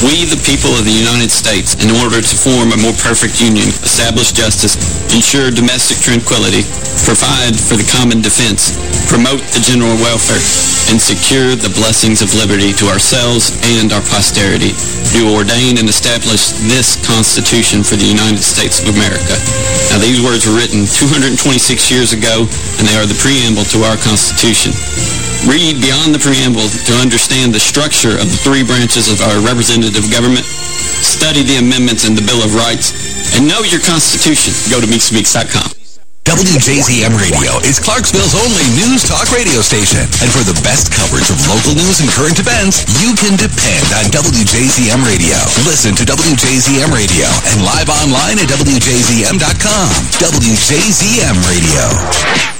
We, the people of the United States, in order to form a more perfect union, establish justice, ensure domestic tranquility, provide for the common defense, promote the general welfare, and secure the blessings of liberty to ourselves and our posterity, do ordain and establish this Constitution for the United States of America. Now, these words were written 226 years ago, and they are the preamble to our Constitution. Read beyond the preamble to understand the structure of the three branches of our representative government. Study the amendments in the Bill of Rights. And know your Constitution. Go to MeekSpeaks.com. WJZM Radio is Clarksville's only news talk radio station. And for the best coverage of local news and current events, you can depend on WJZM Radio. Listen to WJZM Radio and live online at WJZM.com. WJZM Radio.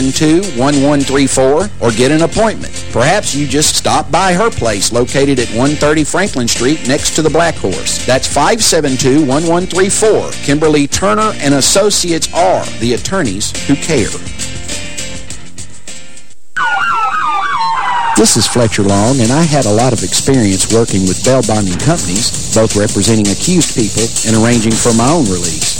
572-1134 or get an appointment. Perhaps you just stop by her place located at 130 Franklin Street next to the Black Horse. That's 572-1134. Kimberly Turner and Associates are the attorneys who care. This is Fletcher Long, and I had a lot of experience working with bail bonding companies, both representing accused people and arranging for my own release.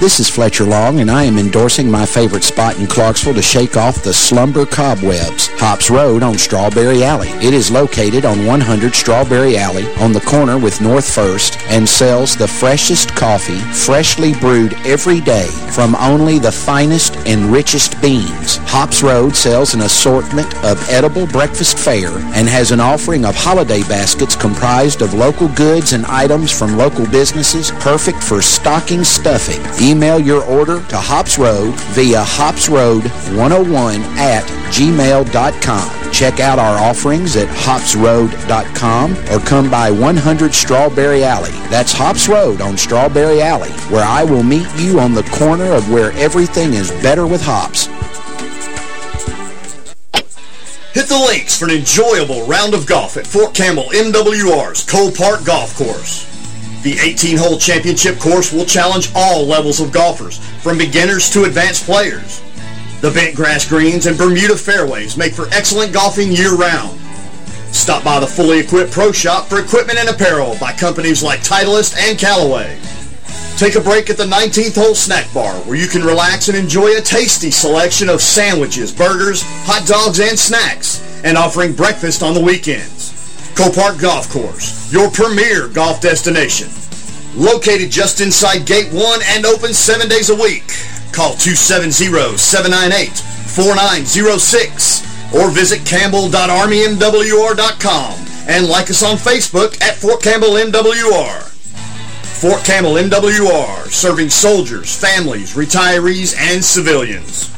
This is Fletcher Long, and I am endorsing my favorite spot in Clarksville to shake off the slumber cobwebs, Hops Road on Strawberry Alley. It is located on 100 Strawberry Alley on the corner with North First and sells the freshest coffee, freshly brewed every day from only the finest and richest beans. Hops Road sells an assortment of edible breakfast fare and has an offering of holiday baskets comprised of local goods and items from local businesses, perfect for stocking stuffing. Email your order to Hops Road via hopsroad101 at gmail.com. Check out our offerings at hopsroad.com or come by 100 Strawberry Alley. That's Hops Road on Strawberry Alley, where I will meet you on the corner of where everything is better with hops. Hit the links for an enjoyable round of golf at Fort Campbell MWR's Cole Park Golf Course. The 18-hole championship course will challenge all levels of golfers, from beginners to advanced players. The bent grass greens and Bermuda fairways make for excellent golfing year-round. Stop by the fully equipped pro shop for equipment and apparel by companies like Titleist and Callaway. Take a break at the 19th hole snack bar where you can relax and enjoy a tasty selection of sandwiches, burgers, hot dogs, and snacks, and offering breakfast on the weekends. Cole Park Golf Course, your premier golf destination. Located just inside Gate 1 and open seven days a week. Call 270-798-4906 or visit campbell.armymwr.com and like us on Facebook at Fort Campbell MWR. Fort Campbell MWR, serving soldiers, families, retirees, and civilians.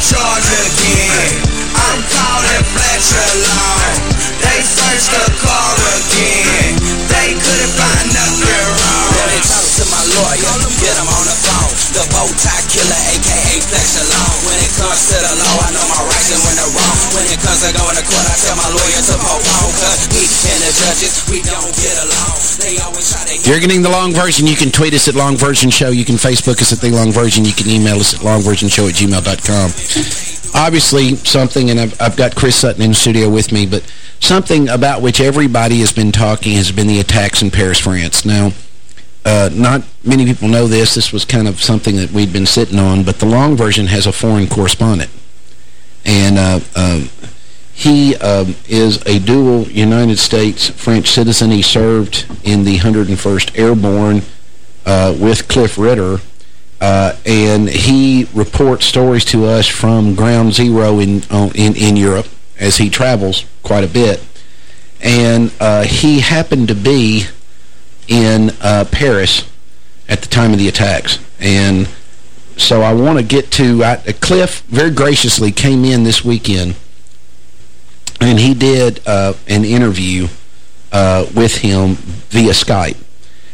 Charge again. I'm calling Fletcher Long. They searched the car again. They couldn't find nothing wrong. Me to my lawyer. Get him on the phone. The bow tie killer, aka Fletcher Long. When it comes to the law, I know my rights and when they're wrong. When it comes ago in the court, I tell my lawyer to postpone, cause we and the judges, we don't get along. To... You're getting the long version. You can tweet us at Long Version Show. You can Facebook us at The Long Version. You can email us at longversionshow at gmail.com. Obviously, something, and I've, I've got Chris Sutton in studio with me, but something about which everybody has been talking has been the attacks in Paris, France. Now, uh, not many people know this. This was kind of something that we'd been sitting on, but the long version has a foreign correspondent. And uh, uh, he um, is a dual United States-French citizen. He served in the 101st Airborne uh, with Cliff Ritter, uh, and he reports stories to us from Ground Zero in, in, in Europe as he travels quite a bit. And uh, he happened to be in uh, Paris at the time of the attacks. And so I want to get to... I, Cliff very graciously came in this weekend, and he did uh, an interview uh, with him via Skype.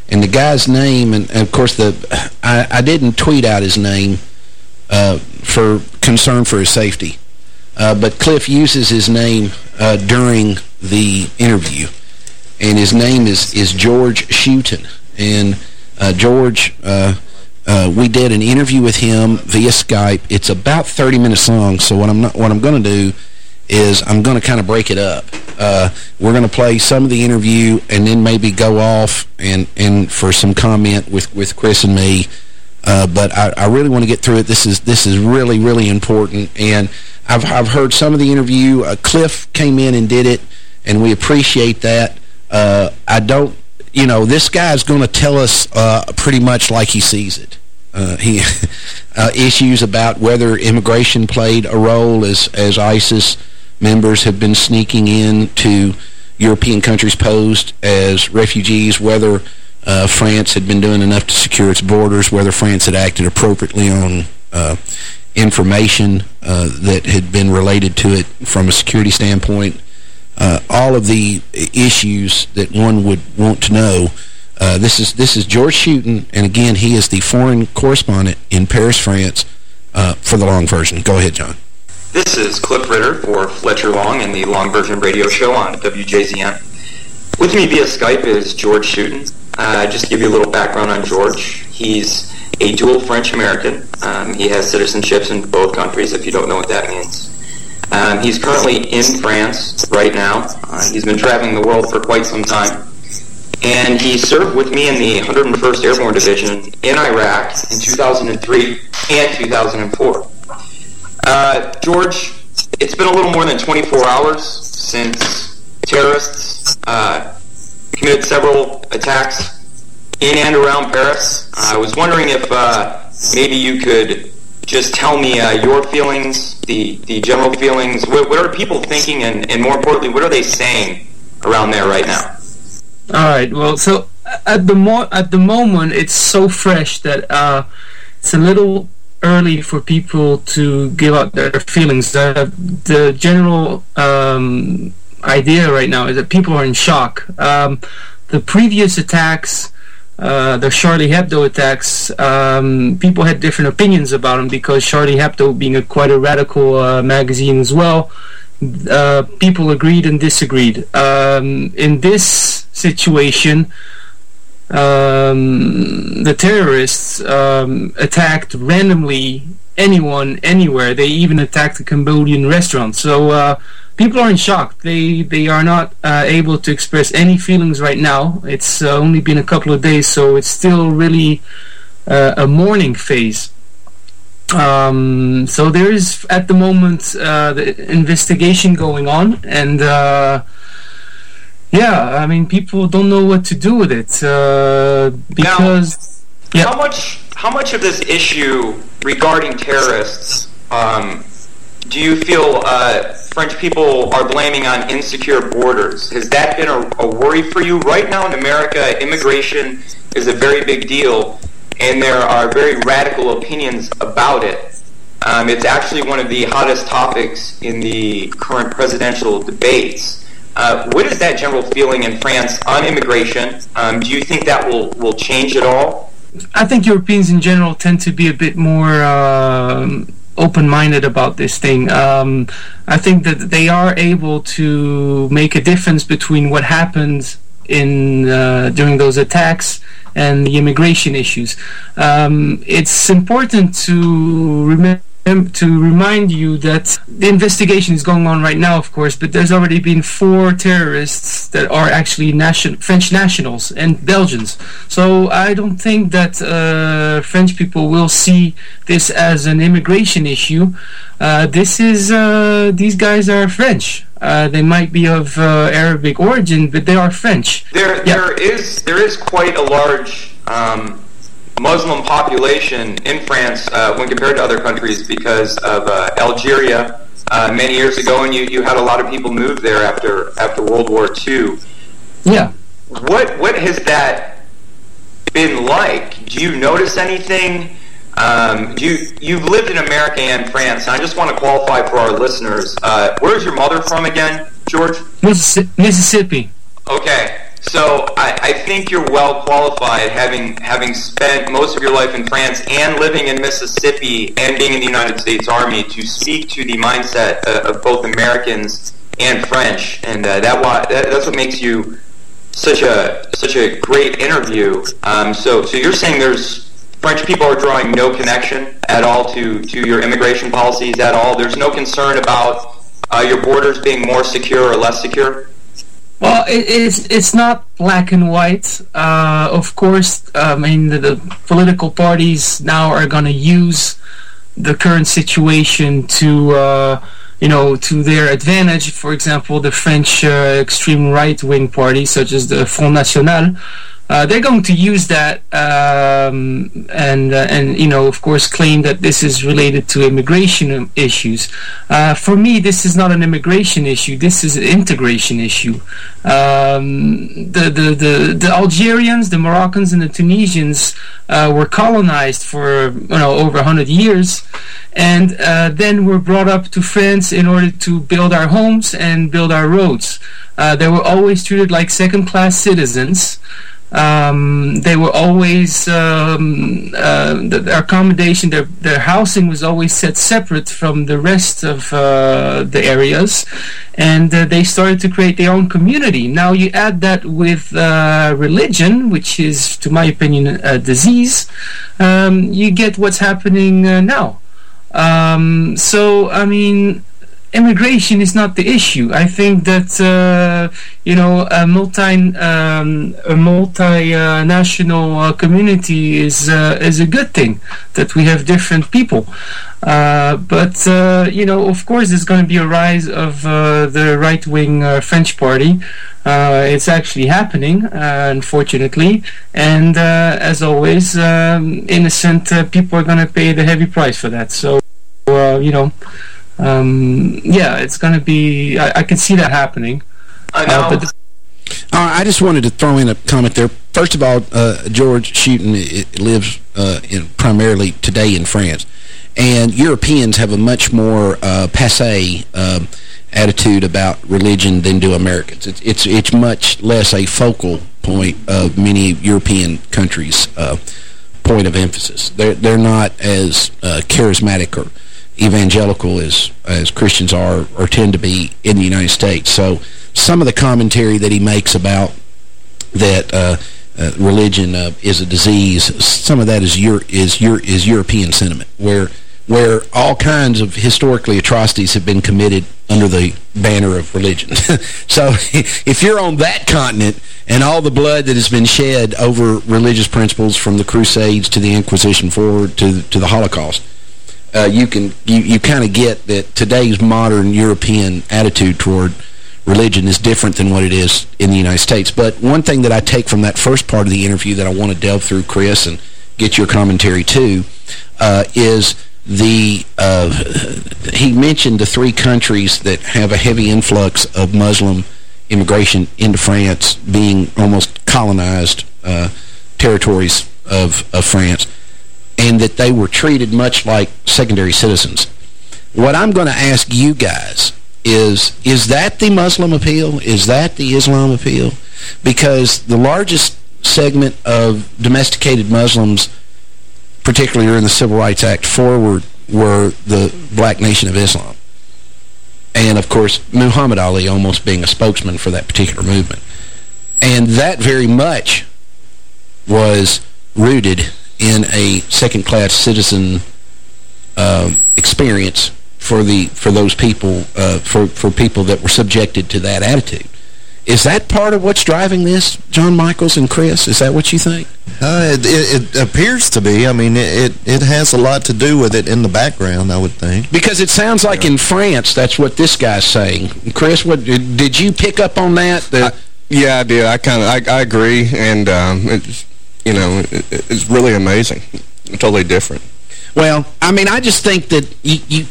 And the guy's name, and, and of course, the I, I, didn't tweet out his name uh, for concern for his safety. Uh, but Cliff uses his name uh, during the interview and his name is is George Shuton. And uh, George, uh, uh, we did an interview with him via Skype. It's about 30 minutes long. So what I'm not, what I'm going to do is I'm going to kind of break it up. Uh, we're going to play some of the interview and then maybe go off and and for some comment with with Chris and me. Uh, but I, I, really want to get through it. This is this is really really important, and I've I've heard some of the interview. Uh, Cliff came in and did it, and we appreciate that. Uh, I don't, you know, this guy's going to tell us uh, pretty much like he sees it. Uh, he uh, issues about whether immigration played a role as as ISIS members have been sneaking in to European countries posed as refugees, whether uh, France had been doing enough to secure its borders, whether France had acted appropriately on uh, information that had been related to it from a security standpoint, uh, all of the issues that one would want to know. Uh, this is this is George Shuton, and again, he is the foreign correspondent in Paris, France, uh, for the long version. Go ahead, John. This is Cliff Ritter for Fletcher Long and the Long Version Radio Show on WJZM. With me via Skype is George Shuton. Uh, just to give you a little background on George, he's a dual French-American. Um, he has citizenships in both countries, if you don't know what that means. Um, he's currently in France right now. Uh, he's been traveling the world for quite some time. And he served with me in the 101st Airborne Division in Iraq in 2003 and 2004. Uh, George, it's been a little more than 24 hours since terrorists uh, committed several attacks in and around Paris. I was wondering if uh, maybe you could just tell me uh, your feelings, the, the general feelings. What, what are people thinking, and, and more importantly, what are they saying around there right now? All right. Well, so at the mo at the moment, it's so fresh that uh, it's a little early for people to give out their feelings. Uh, the general um, idea right now is that people are in shock. Um, the previous attacks uh, the Charlie Hebdo attacks, um, people had different opinions about them because Charlie Hebdo, being a quite a radical uh, magazine as well, uh, people agreed and disagreed. Um, in this situation, um, the terrorists um, attacked randomly anyone, anywhere. They even attacked a Cambodian restaurant. So uh, people are in shock. They they are not uh, able to express any feelings right now. It's uh, only been a couple of days, so it's still really uh, a mourning phase. Um, so there is at the moment uh, the investigation going on, and uh, yeah, I mean people don't know what to do with it uh, because now, yeah. how much how much of this issue regarding terrorists um, do you feel uh, French people are blaming on insecure borders? Has that been a, a, worry for you? Right now in America, immigration is a very big deal, and there are very radical opinions about it. Um, it's actually one of the hottest topics in the current presidential debates. Uh, what is that general feeling in France on immigration? Um, do you think that will, will change at all? I think Europeans in general tend to be a bit more um, open-minded about this thing. Um, I think that they are able to make a difference between what happened in uh, during those attacks and the immigration issues. Um, it's important to remember to remind you that the investigation is going on right now, of course, but there's already been four terrorists that are actually nation French nationals and Belgians. So I don't think that uh, French people will see this as an immigration issue. Uh, this is uh, these guys are French. Uh, they might be of uh, Arabic origin, but they are French. There, yeah. there is there is quite a large. Um, Muslim population in France uh, when compared to other countries because of uh, Algeria uh, many years ago, and you, you had a lot of people move there after after World War II. Yeah. What what has that been like? Do you notice anything? Um, you you've lived in America and France, and I just want to qualify for our listeners. Uh, where's your mother from again, George? Mississippi. Okay. So I, I, think you're well qualified, having having spent most of your life in France and living in Mississippi and being in the United States Army, to speak to the mindset uh, of both Americans and French, and uh, that, that that's what makes you such a such a great interview. Um, so so you're saying there's French people are drawing no connection at all to to your immigration policies at all. There's no concern about uh, your borders being more secure or less secure. Well, it, it's it's not black and white. Uh, of course, I mean the, the political parties now are going to use the current situation to uh, you know to their advantage. For example, the French uh, extreme right wing party, such as the Front National, uh, they're going to use that um, and uh, and you know of course claim that this is related to immigration issues. Uh, for me, this is not an immigration issue. This is an integration issue. Um, the, the the the Algerians, the Moroccans, and the Tunisians uh, were colonized for you know over hundred years, and uh, then were brought up to France in order to build our homes and build our roads. Uh, they were always treated like second-class citizens. Um, they were always um, uh, their accommodation, their their housing was always set separate from the rest of uh, the areas, and uh, they started to create their own community. Now you add that with uh, religion, which is, to my opinion, a disease. Um, you get what's happening uh, now. Um, so I mean immigration is not the issue. I think that uh, you know a multi um, a multinational uh, community is uh, is a good thing that we have different people. Uh, but uh, you know, of course, there's going to be a rise of uh, the right wing French party. it's actually happening, unfortunately, and as always, um, innocent people are going to pay the heavy price for that. So, you know um, yeah, it's going to be. I, I, can see that happening. I know. Uh, but uh, I just wanted to throw in a comment there. First of all, uh, George Schuiten lives uh, in primarily today in France, and Europeans have a much more uh, passe um, attitude about religion than do Americans. It's, it's it's much less a focal point of many European countries' uh, point of emphasis. They're they're not as charismatic or evangelical as as Christians are or tend to be in the United States. So some of the commentary that he makes about that uh, uh, religion uh, is a disease, some of that is is is European sentiment, where where all kinds of historically atrocities have been committed under the banner of religion. so if you're on that continent and all the blood that has been shed over religious principles from the Crusades to the Inquisition forward to, to the Holocaust, uh, you can you, you kind of get that today's modern European attitude toward religion is different than what it is in the United States. But one thing that I take from that first part of the interview that I want to delve through, Chris, and get your commentary too, uh, is the uh, he mentioned the three countries that have a heavy influx of Muslim immigration into France being almost colonized uh, territories of, of France and that they were treated much like secondary citizens. What I'm going to ask you guys is, is that the Muslim appeal? Is that the Islam appeal? Because the largest segment of domesticated Muslims, particularly during the Civil Rights Act forward, were the Black Nation of Islam. And, of course, Muhammad Ali almost being a spokesman for that particular movement. And that very much was rooted in a second-class citizen uh, experience for the for those people uh, for for people that were subjected to that attitude. Is that part of what's driving this, John Michaels and Chris? Is that what you think? Uh, it, it, it, appears to be. I mean, it, it has a lot to do with it in the background, I would think. Because it sounds like yeah. in France, that's what this guy's saying. Chris, what did you pick up on that? The, I, yeah, I did. I kind of I, I, agree, and um, it's you know it's really amazing, totally different. Well, I mean, I just think that you, you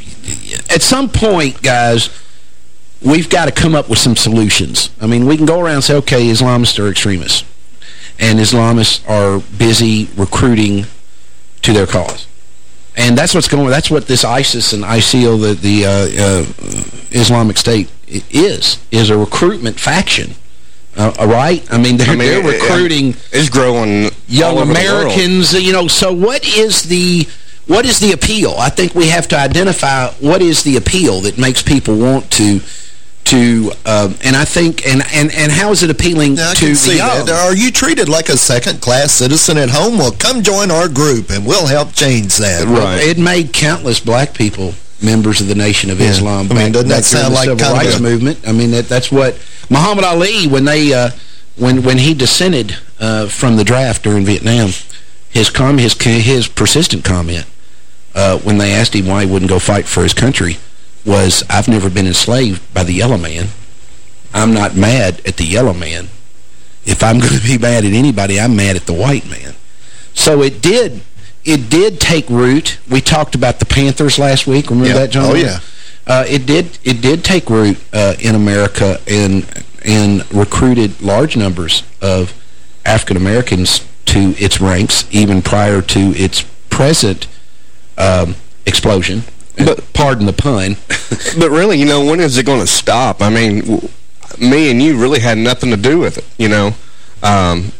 at some point, guys we've got to come up with some solutions. I mean, we can go around and say, okay, Islamists are extremists. And Islamists are busy recruiting to their cause. And that's what's going. That's what this ISIS and ISIL, the, the uh, uh, Islamic State, is, is a recruitment faction. Uh, right? I mean, they're, I mean, they're recruiting it, it's growing young Americans. You know, so what is the what is the appeal? I think we have to identify what is the appeal that makes people want to to, um, and I think, and, and, and how is it appealing now, to the young? That. Are you treated like a second-class citizen at home? Well, come join our group, and we'll help change that. Right. It made countless black people members of the Nation of yeah. Islam. I mean, doesn't that sound like civil rights movement? I mean, that, that's what Muhammad Ali, when they, uh, when when he dissented uh, from the draft during Vietnam, his com his his persistent comment uh, when they asked him why he wouldn't go fight for his country was I've never been enslaved by the yellow man. I'm not mad at the yellow man. If I'm going to be mad at anybody, I'm mad at the white man. So it did it did take root. We talked about the Panthers last week. Remember that, John? Oh, yeah. Uh, it did it did take root uh, in America and and recruited large numbers of African Americans to its ranks even prior to its present um, explosion but pardon the pun. but really, you know, when is it going to stop? I mean, me and you really had nothing to do with it, you know. Um,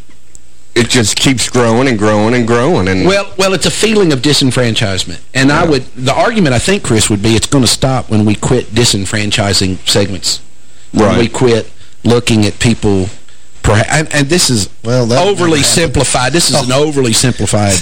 it just keeps growing and growing and growing. And well, well, it's a feeling of disenfranchisement, and yeah. I would the argument I think, Chris, would be it's going to stop when we quit disenfranchising segments. When right. we quit looking at people, and, and this is well overly simplified. This is oh. an overly simplified.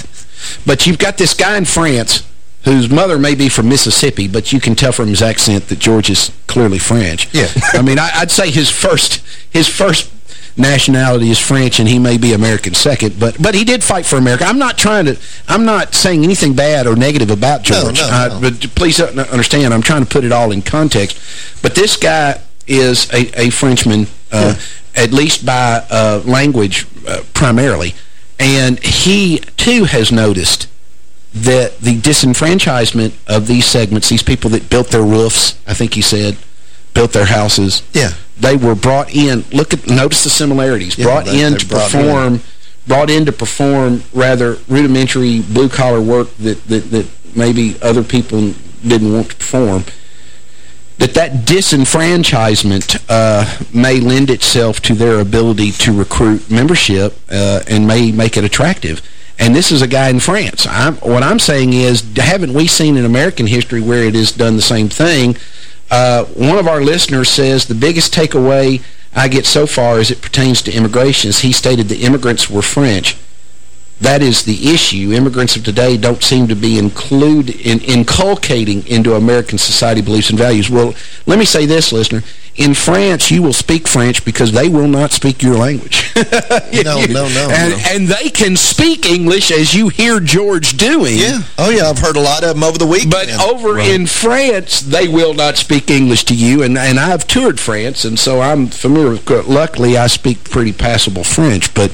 But you've got this guy in France whose mother may be from Mississippi, but you can tell from his accent that George is clearly French. Yeah. I mean, I, would say his first his first nationality is French, and he may be American second, but but he did fight for America. I'm not trying to, I'm not saying anything bad or negative about George. No, no, no. but please understand, I'm trying to put it all in context. But this guy is a, a Frenchman, uh, yeah. at least by uh, language uh, primarily, and he, too, has noticed that the disenfranchisement of these segments, these people that built their roofs, I think he said, built their houses. Yeah. They were brought in, look at, notice the similarities, yeah, brought they, in to brought perform, in. brought in to perform rather rudimentary blue-collar work that, that, that maybe other people didn't want to perform that that disenfranchisement uh, may lend itself to their ability to recruit membership uh, and may make it attractive. And this is a guy in France. I'm, what I'm saying is, haven't we seen in American history where it has done the same thing? Uh, one of our listeners says the biggest takeaway I get so far as it pertains to immigration is he stated the immigrants were French. That is the issue. Immigrants of today don't seem to be include in inculcating into American society beliefs and values. Well, let me say this, listener. In France, you will speak French because they will not speak your language. no, no, no, and, no. And they can speak English as you hear George doing. Yeah. Oh, yeah, I've heard a lot of them over the week. But over right. in France, they will not speak English to you. And, and I've toured France, and so I'm familiar with Luckily, I speak pretty passable French. But,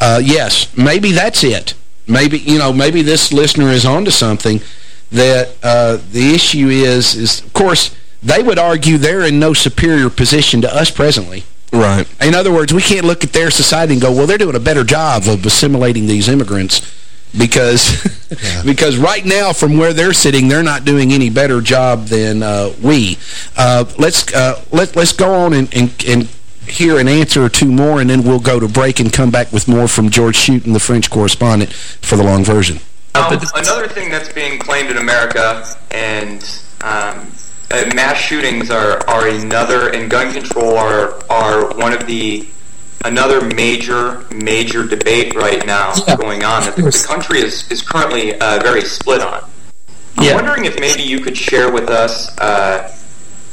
uh, yes, maybe that's it. Maybe, you know, maybe this listener is onto something that uh, the issue is, is, of course, they would argue they're in no superior position to us presently. Right. In other words, we can't look at their society and go, well, they're doing a better job of assimilating these immigrants because yeah. because right now from where they're sitting they're not doing any better job than uh, we uh, let's uh, let let's go on and, and, and hear an answer or two more and then we'll go to break and come back with more from George Shooten the French correspondent for the long version Now, another thing that's being claimed in America, and um, uh, mass shootings are, are another, and gun control are, are one of the another major, major debate right now yeah, going on that the, the, country is, is currently uh, very split on. I'm yeah. wondering if maybe you could share with us uh,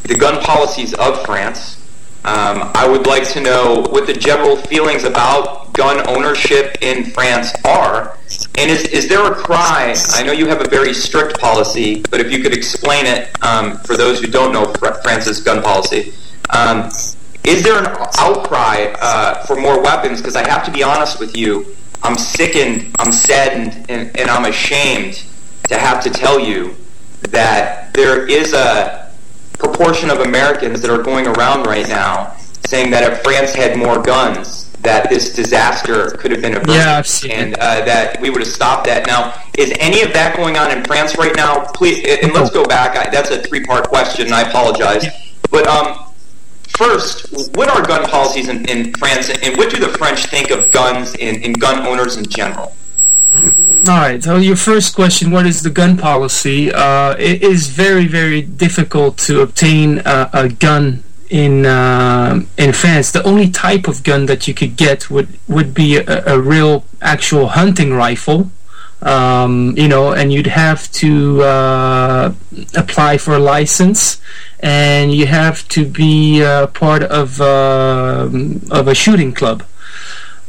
the gun policies of France. Um, I would like to know what the general feelings about gun ownership in France are. And is, is there a cry? I know you have a very strict policy, but if you could explain it um, for those who don't know France's gun policy. Um, is there an outcry uh, for more weapons? Because I have to be honest with you, I'm sickened, I'm saddened, and, and I'm ashamed to have to tell you that there is a proportion of Americans that are going around right now saying that if France had more guns, that this disaster could have been averted, yeah, and uh, that we would have stopped that. Now, is any of that going on in France right now? Please, and let's go back. I, that's a three-part question, and I apologize. But um, First, what are gun policies in, in France, and what do the French think of guns and, and gun owners in general? All right. So your first question: What is the gun policy? Uh, it is very, very difficult to obtain uh, a gun in uh, in France. The only type of gun that you could get would would be a, a real, actual hunting rifle um, you know, and you'd have to uh, apply for a license, and you have to be uh, part of uh, of a shooting club.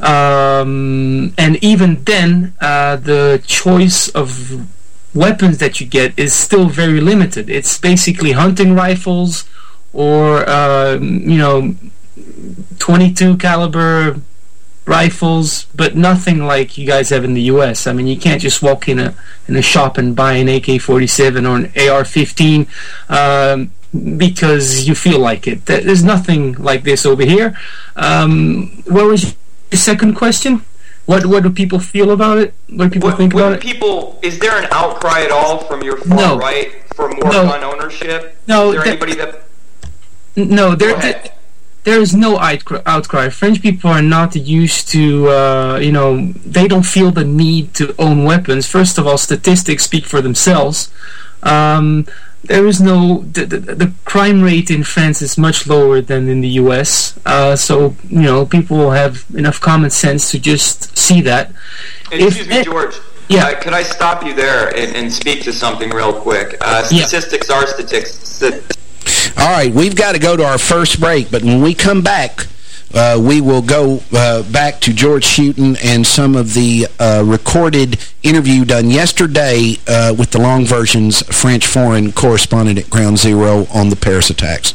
Um, and even then, uh, the choice of weapons that you get is still very limited. It's basically hunting rifles or um, you know, 22 caliber rifles, but nothing like you guys have in the U.S. I mean, you can't just walk in a in a shop and buy an AK-47 or an AR-15 um, because you feel like it. There's nothing like this over here. Um, what second question? What what do people feel about it? What do people what, think about it? People, is there an outcry at all from your far no. right for more no. gun ownership? No. Is there anybody that? No, there there is no outcry. French people are not used to, uh, you know, they don't feel the need to own weapons. First of all, statistics speak for themselves. Um, there is no the, the, the, crime rate in France is much lower than in the U.S. Uh, so you know people have enough common sense to just see that. Excuse if, me, George. Yeah. Uh, could I stop you there and, and, speak to something real quick? Uh, statistics yeah. are statistics. All right, we've got to go to our first break, but when we come back, uh, we will go uh, back to George Shooten and some of the uh, recorded interview done yesterday uh, with the long version's French foreign correspondent at Ground Zero on the Paris attacks.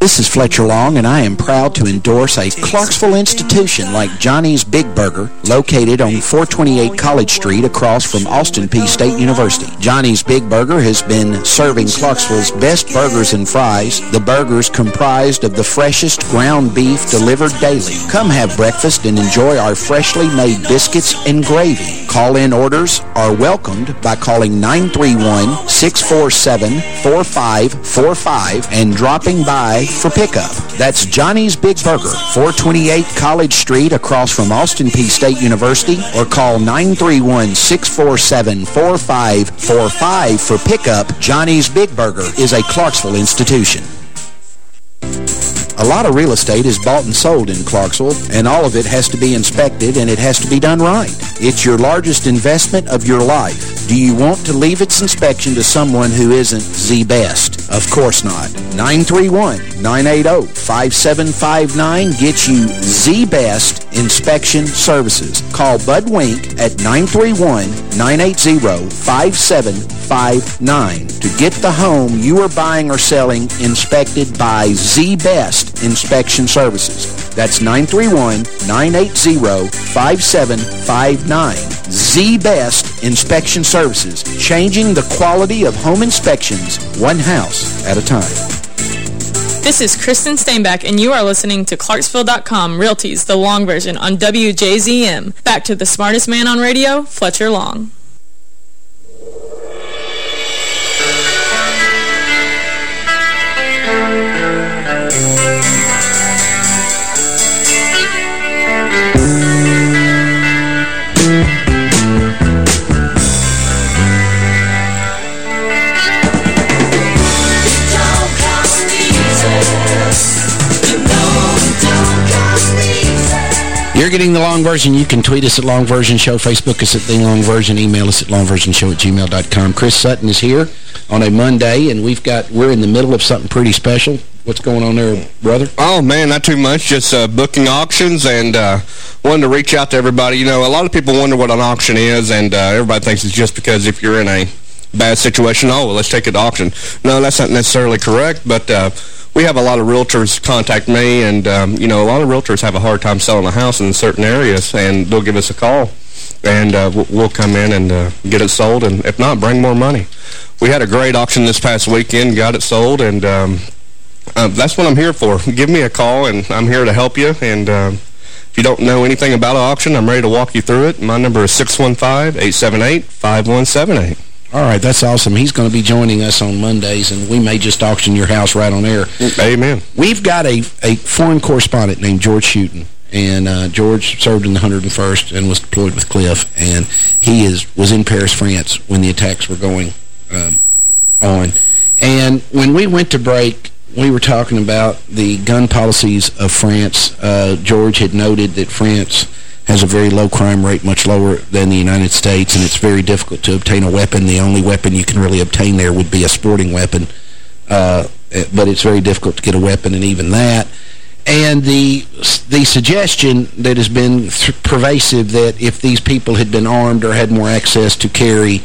This is Fletcher Long, and I am proud to endorse a Clarksville institution like Johnny's Big Burger, located on 428 College Street across from Austin Peay State University. Johnny's Big Burger has been serving Clarksville's best burgers and fries. The burgers comprised of the freshest ground beef delivered daily. Come have breakfast and enjoy our freshly made biscuits and gravy. Call-in orders are welcomed by calling 931-647-4545 and dropping by for pickup. That's Johnny's Big Burger, 428 College Street across from Austin Peay State University or call 931-647-4545 for pickup. Johnny's Big Burger is a Clarksville institution. A lot of real estate is bought and sold in Clarksville, and all of it has to be inspected, and it has to be done right. It's your largest investment of your life. Do you want to leave its inspection to someone who isn't the best? Of course not. 931-980-5759 gets you the best inspection services. Call Bud Wink at 931-980-5759 to get the home you are buying or selling inspected by the best inspection services. That's 931-980-5759. The best inspection services, changing the quality of home inspections one house at a time. This is Kristen Steinbach, and you are listening to Clarksville.com Realties, the long version on WJZM. Back to the smartest man on radio, Fletcher Long. You're getting the long version. You can tweet us at Long Version Show, Facebook us at The Long Version, email us at longversionshow at gmail.com. Chris Sutton is here on a Monday, and we've got, we're in the middle of something pretty special. What's going on there, brother? Oh, man, not too much. Just uh, booking auctions and uh, wanted to reach out to everybody. You know, a lot of people wonder what an auction is, and uh, everybody thinks it's just because if you're in a bad situation, oh, well, let's take it to auction. No, that's not necessarily correct, but uh, we have a lot of realtors contact me, and, um, you know, a lot of realtors have a hard time selling a house in certain areas, and they'll give us a call, and uh, we'll come in and uh, get it sold, and if not, bring more money. We had a great auction this past weekend, got it sold, and um, uh, that's what I'm here for. Give me a call, and I'm here to help you, and um, if you don't know anything about an auction, I'm ready to walk you through it. My number is 615-878-5178. All right, that's awesome. He's going to be joining us on Mondays, and we may just auction your house right on air. Amen. We've got a, a foreign correspondent named George Shuton, and uh, George served in the 101st and was deployed with Cliff, and he is was in Paris, France when the attacks were going um, on. And when we went to break, we were talking about the gun policies of France. Uh, George had noted that France has a very low crime rate, much lower than the United States, and it's very difficult to obtain a weapon. The only weapon you can really obtain there would be a sporting weapon, uh, but it's very difficult to get a weapon, and even that. And the the suggestion that has been pervasive that if these people had been armed or had more access to carry,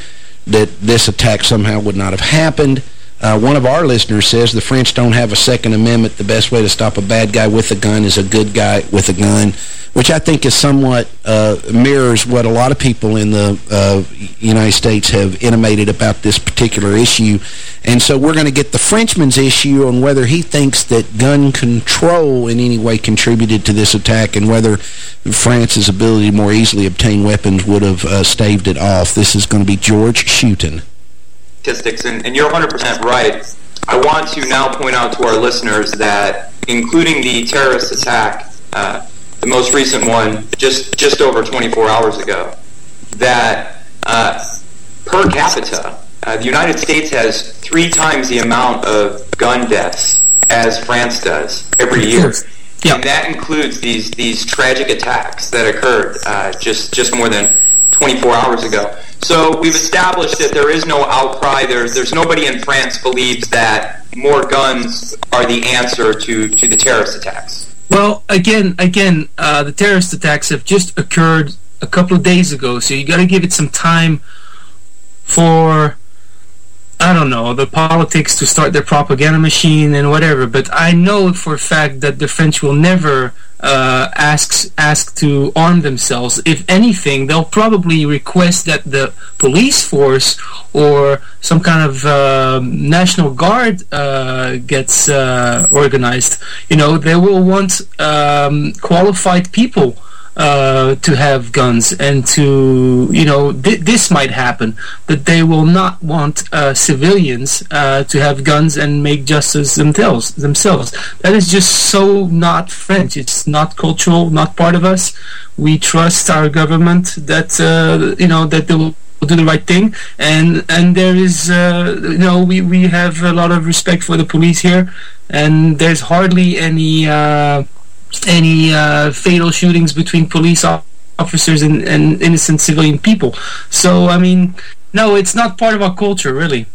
that this attack somehow would not have happened. Uh, one of our listeners says the French don't have a Second Amendment. The best way to stop a bad guy with a gun is a good guy with a gun, which I think is somewhat uh, mirrors what a lot of people in the uh, United States have intimated about this particular issue. And so we're going to get the Frenchman's issue on whether he thinks that gun control in any way contributed to this attack and whether France's ability to more easily obtain weapons would have uh, staved it off. This is going to be George Shuton statistics, and, and you're 100% right. I want to now point out to our listeners that, including the terrorist attack, uh, the most recent one, just just over 24 hours ago, that uh, per capita, uh, the United States has three times the amount of gun deaths as France does every year. Yeah. And that includes these these tragic attacks that occurred uh, just just more than 24 hours ago. So we've established that there is no outcry. There's there's nobody in France believes that more guns are the answer to to the terrorist attacks. Well, again, again, uh, the terrorist attacks have just occurred a couple of days ago, so you got to give it some time for I don't know, the politics to start their propaganda machine and whatever, but I know for a fact that the French will never uh, ask, ask to arm themselves. If anything, they'll probably request that the police force or some kind of uh, National Guard uh, gets uh, organized. You know, they will want um, qualified people uh, to have guns and to you know th this might happen but they will not want uh, civilians uh, to have guns and make justice themselves themselves. That is just so not French. It's not cultural not part of us. We trust our government that uh, you know that they will do the right thing. And and there is uh, you know we we have a lot of respect for the police here and there's hardly any uh, any uh, fatal shootings between police officers and, and, innocent civilian people. So, I mean, no, it's not part of our culture, really.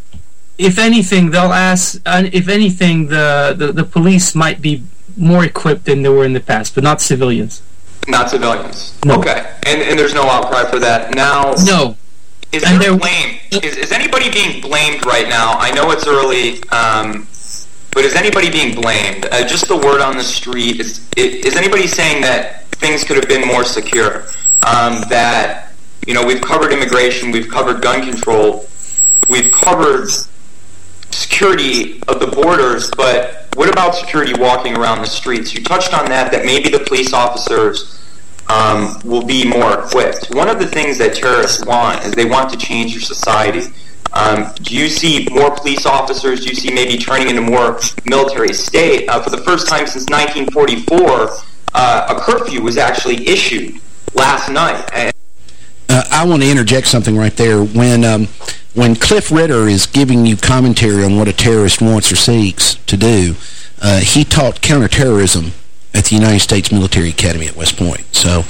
If anything, they'll ask, uh, if anything, the, the, the police might be more equipped than they were in the past, but not civilians. Not civilians. No. Okay. And, and there's no outcry for that. Now, no. Is there blame? Is, is anybody being blamed right now? I know it's early, um, but is anybody being blamed? Uh, just the word on the street. Is, is anybody saying that things could have been more secure? Um, that, you know, we've covered immigration, we've covered gun control, we've covered security of the borders, but what about security walking around the streets? You touched on that, that maybe the police officers um, will be more equipped. One of the things that terrorists want is they want to change your society. Um, do you see more police officers? Do you see maybe turning into more military state? Uh, for the first time since 1944, uh, a curfew was actually issued last night. Uh, I want to interject something right there. When um, when Cliff Ritter is giving you commentary on what a terrorist wants or seeks to do, uh, he taught counterterrorism at the United States Military Academy at West Point. So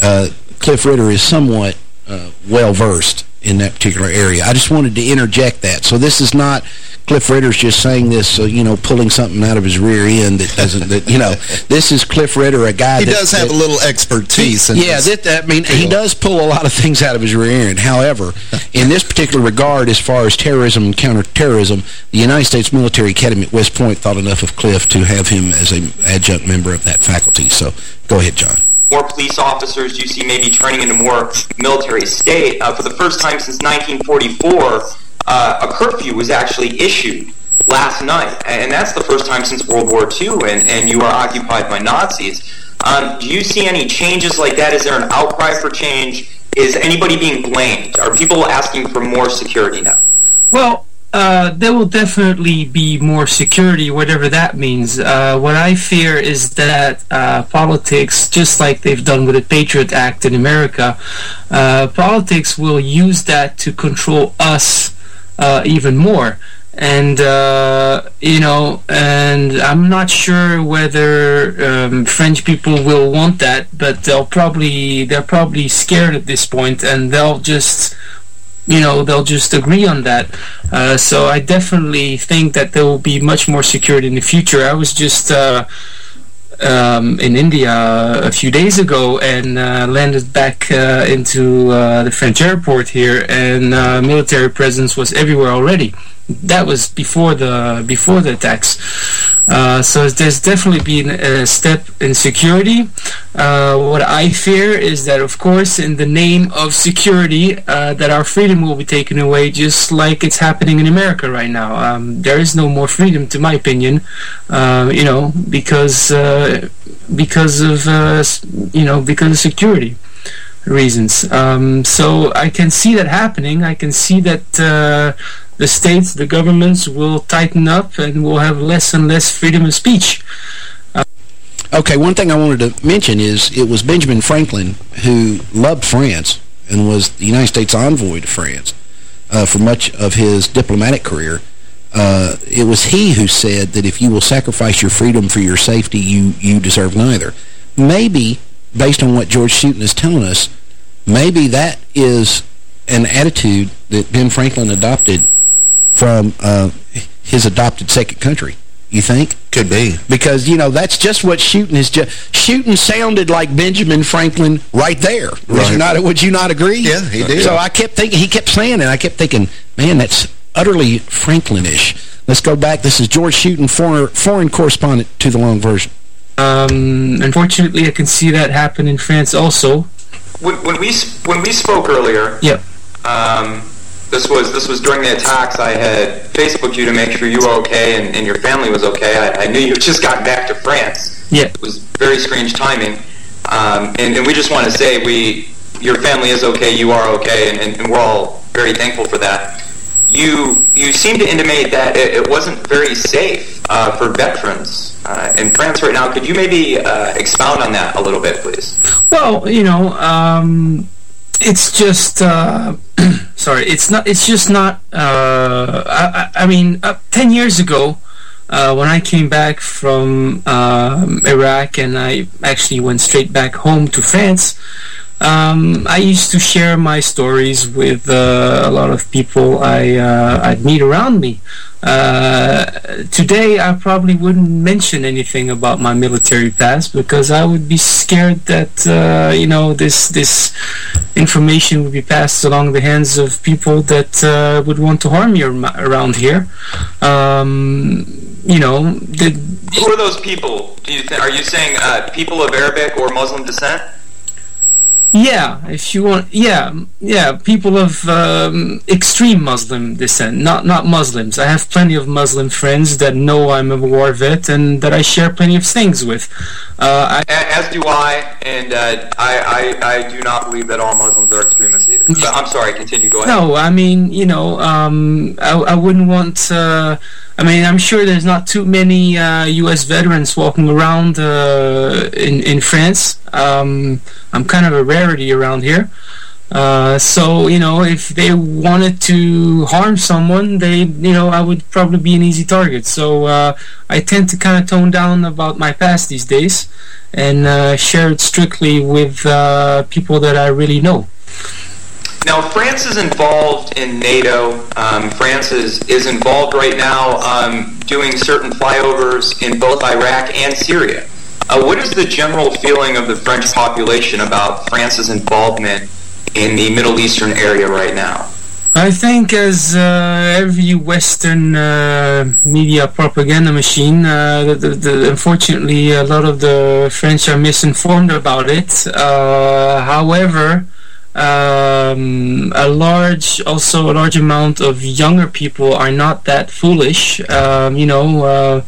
uh, Cliff Ritter is somewhat uh, well-versed in that particular area. I just wanted to interject that. So this is not Cliff Ritter's just saying this, uh, you know, pulling something out of his rear end that doesn't, that, you know, this is Cliff Ritter, a guy he that... does have that, a little expertise. He, yeah, that, I mean, he does pull a lot of things out of his rear end. However, in this particular regard, as far as terrorism and counterterrorism, the United States Military Academy at West Point thought enough of Cliff to have him as an adjunct member of that faculty. So go ahead, John more police officers? You see maybe turning into more military state? Uh, for the first time since 1944, uh, a curfew was actually issued last night, and that's the first time since World War II, and, and you are occupied by Nazis. Um, do you see any changes like that? Is there an outcry for change? Is anybody being blamed? Are people asking for more security now? Well, uh, there will definitely be more security, whatever that means. Uh, what I fear is that uh, politics, just like they've done with the Patriot Act in America, uh, politics will use that to control us uh, even more. And, you know, and I'm not sure whether um, French people will want that, but they'll probably, they're probably scared at this point, and they'll just you know they'll just agree on that. Uh, so I definitely think that there will be much more security in the future. I was just uh, um, in India a few days ago and uh, landed back uh, into uh, the French airport here and uh, military presence was everywhere already. That was before the before the attacks. Uh, so there's definitely been a step in security. Uh, what I fear is that, of course, in the name of security, uh, that our freedom will be taken away, just like it's happening in America right now. Um, there is no more freedom, to my opinion. Uh, you know, because uh, because of you know because of security reasons. Um, so I can see that happening. I can see that the states, the governments will tighten up and will have less and less freedom of speech. Uh, okay, one thing I wanted to mention is it was Benjamin Franklin who loved France and was the United States envoy to France uh, for much of his diplomatic career. Uh, it was he who said that if you will sacrifice your freedom for your safety, you, you deserve neither. Maybe, based on what George Shooten is telling us, maybe that is an attitude that Ben Franklin adopted from uh, his adopted second country. You think? Could be. Because, you know, that's just what shooting is just... Shooting sounded like Benjamin Franklin right there. Would, right. you, not, would you not agree? Yeah, he did. So I kept thinking, he kept saying it. I kept thinking, man, that's utterly Franklinish. Let's go back. This is George Shooting, foreign, foreign correspondent to the long version. Um, unfortunately, I can see that happen in France also. When, when we when we spoke earlier, yep. Um, this was this was during the attacks. I had Facebooked you to make sure you were okay and, and your family was okay. I, I, knew you had just gotten back to France. Yeah. It was very strange timing. Um, and, and, we just want to say we your family is okay, you are okay, and, and, and we're all very thankful for that. You you seem to intimate that it, it wasn't very safe uh, for veterans uh, in France right now. Could you maybe uh, expound on that a little bit, please? Well, you know, um, it's just uh, sorry. It's not. It's just not. Uh, I, I, mean, uh, ten years ago, uh, when I came back from um, Iraq and I actually went straight back home to France. Um, I used to share my stories with uh, a lot of people I uh, I'd meet around me. Uh, today, I probably wouldn't mention anything about my military past because I would be scared that uh, you know this this information would be passed along the hands of people that uh, would want to harm you around here. Um, you know, the, who are those people? Do you are you saying uh, people of Arabic or Muslim descent? Yeah, if you want, yeah, yeah, people of um, extreme Muslim descent, not not Muslims. I have plenty of Muslim friends that know I'm a war vet and that I share plenty of things with. Uh, I, As do I, and uh, I, I, I do not believe that all Muslims are extremists either. But I'm sorry, continue, go ahead. No, I mean, you know, um, I, I wouldn't want... Uh, I mean, I'm sure there's not too many U.S. Uh, veterans walking around uh, in, in France. Um, I'm kind of a rarity around here. Uh, so, you know, if they wanted to harm someone, they, you know, I would probably be an easy target. So uh, I tend to kind of tone down about my past these days and uh, share it strictly with uh, people that I really know. Now, France is involved in NATO. Um, France is, is involved right now um, doing certain flyovers in both Iraq and Syria. Uh, what is the general feeling of the French population about France's involvement in the Middle Eastern area right now? I think as uh, every Western uh, media propaganda machine, uh, the, the, the, unfortunately a lot of the French are misinformed about it. Uh, however, um, a large, also a large amount of younger people are not that foolish. Um, you know, uh,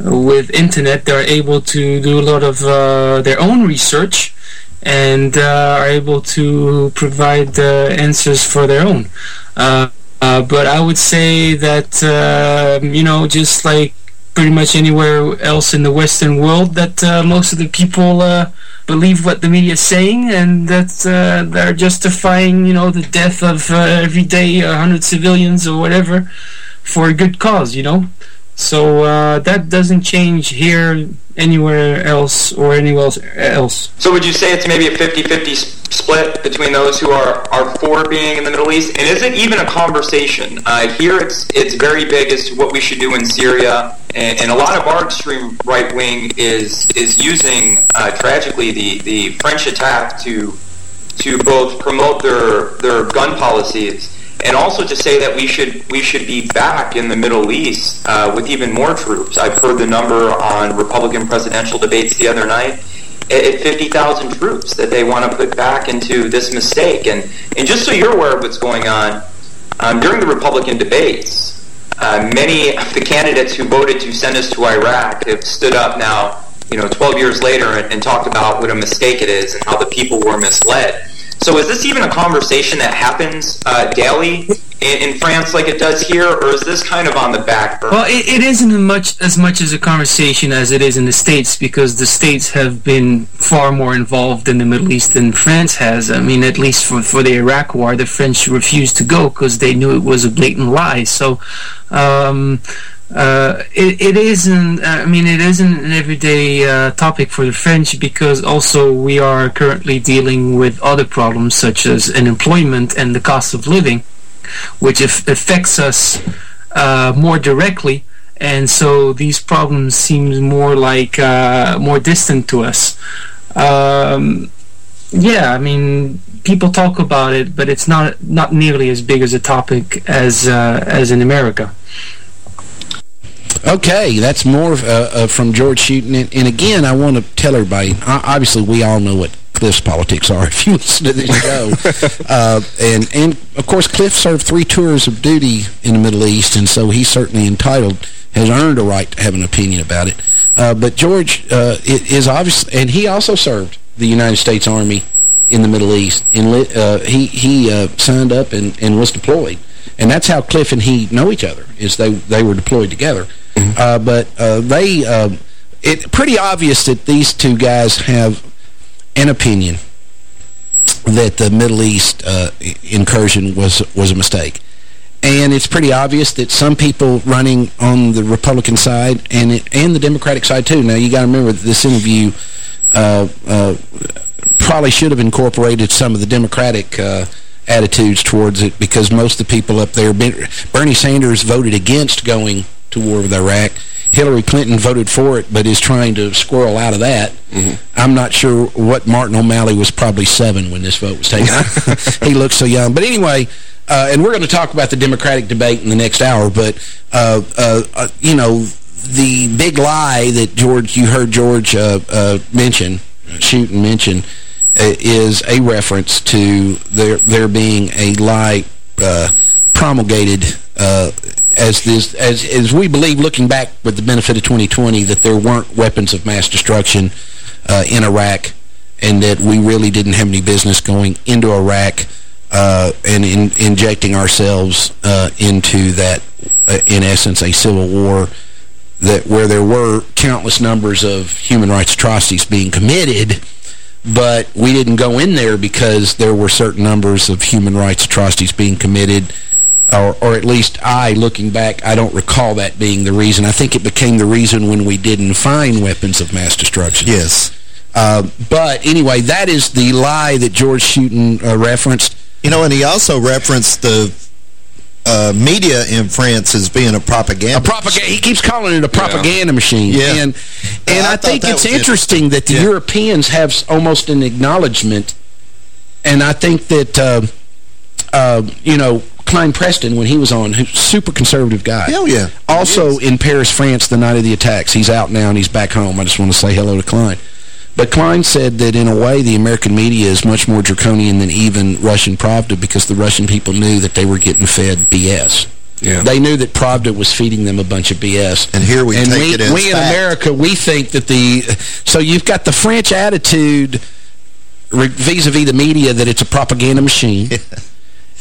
with internet, they're able to do a lot of uh, their own research and uh, are able to provide answers for their own. Uh, uh, but I would say that, uh, you know, just like pretty much anywhere else in the Western world, that most of the people believe what the media is saying and that uh, they're justifying, you know, the death of uh, every day 100 civilians or whatever for a good cause, you know. So uh, that doesn't change here, anywhere else, or anywhere else. So would you say it's maybe a 50-50 split between those who are, are for being in the Middle East? And is it even a conversation? Uh, here it's it's very big as to what we should do in Syria, and, and a lot of our extreme right wing is is using uh, tragically the, the French attack to to both promote their their gun policies and also to say that we should we should be back in the Middle East uh, with even more troops. I've heard the number on Republican presidential debates the other night at 50,000 troops that they want to put back into this mistake. And and just so you're aware of what's going on, um, during the Republican debates, uh, many of the candidates who voted to send us to Iraq have stood up now, you know, 12 years later and, and talked about what a mistake it is and how the people were misled. So is this even a conversation that happens uh, daily in, in, France like it does here, or is this kind of on the back burner? Well, it, it isn't much as much as a conversation as it is in the States because the States have been far more involved in the Middle East than France has. I mean, at least for, for the Iraq War, the French refused to go because they knew it was a blatant lie. So... Um, uh, it, it isn't. I mean, it isn't an everyday uh, topic for the French because also we are currently dealing with other problems such as unemployment and the cost of living, which affects us uh, more directly. And so these problems seem more like uh, more distant to us. Um, yeah, I mean, people talk about it, but it's not not nearly as big as a topic as uh, as in America. Okay, that's more uh, uh, from George Shooten. And, and, again, I want to tell everybody, obviously we all know what Cliff's politics are if you listen to this show. uh, and, and, of course, Cliff served three tours of duty in the Middle East, and so he's certainly entitled, has earned a right to have an opinion about it. Uh, but George uh, is obviously, and he also served the United States Army in the Middle East. And uh, he he signed up and, and was deployed. And that's how Cliff and he know each other, is they, they were deployed together. -hmm. but they, it pretty obvious that these two guys have an opinion that the Middle East uh, incursion was was a mistake. And it's pretty obvious that some people running on the Republican side and it, and the Democratic side, too. Now, you got to remember that this interview uh, uh, probably should have incorporated some of the Democratic uh, attitudes towards it because most of the people up there, Bernie Sanders voted against going to war with Iraq. Hillary Clinton voted for it, but is trying to squirrel out of that. Mm -hmm. I'm not sure what Martin O'Malley was probably seven when this vote was taken. he looks so young. But anyway, uh, and we're going to talk about the Democratic debate in the next hour, but, uh, uh, uh you know, the big lie that George, you heard George uh, uh, mention, shoot and mention, is a reference to there there being a lie promulgated as this as as we believe looking back with the benefit of 2020 that there weren't weapons of mass destruction uh, in Iraq and that we really didn't have any business going into Iraq uh, and in, injecting ourselves uh, into that uh, in essence a civil war that where there were countless numbers of human rights atrocities being committed but we didn't go in there because there were certain numbers of human rights atrocities being committed or, or at least I, looking back, I don't recall that being the reason. I think it became the reason when we didn't find weapons of mass destruction. Yes. Uh, but anyway, that is the lie that George Shooten uh, referenced. You know, and he also referenced the uh, media in France as being a propaganda. A propaganda. He keeps calling it a propaganda yeah. machine. Yeah. And and I, I think it's interesting, that the yeah. Europeans have almost an acknowledgement, and I think that uh, uh, you know Klein Preston, when he was on, super conservative guy. Hell yeah. Also in Paris, France, the night of the attacks. He's out now and he's back home. I just want to say hello to Klein. But Klein said that in a way the American media is much more draconian than even Russian Pravda because the Russian people knew that they were getting fed BS. Yeah. They knew that Pravda was feeding them a bunch of BS. And here we and take we, it as we in America, we think that the... So you've got the French attitude vis-a-vis -vis the media that it's a propaganda machine.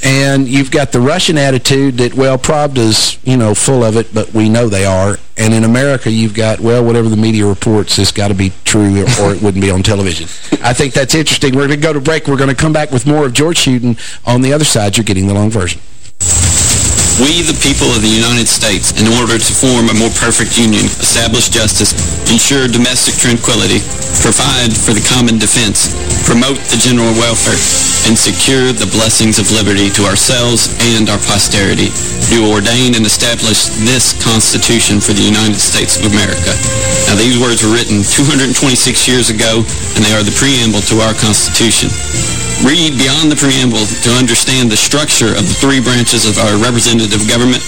And you've got the Russian attitude that, well, Pravda's, you know, full of it, but we know they are. And in America, you've got, well, whatever the media reports, it's got to be true or it wouldn't be on television. I think that's interesting. We're going to go to break. We're going to come back with more of George Shooten. On the other side, you're getting the long version. We, the people of the United States, in order to form a more perfect union, establish justice, ensure domestic tranquility, provide for the common defense, promote the general welfare, and secure the blessings of liberty to ourselves and our posterity, do ordain and establish this Constitution for the United States of America. Now, these words were written 226 years ago, and they are the preamble to our Constitution. Read beyond the preamble to understand the structure of the three branches of our representative government.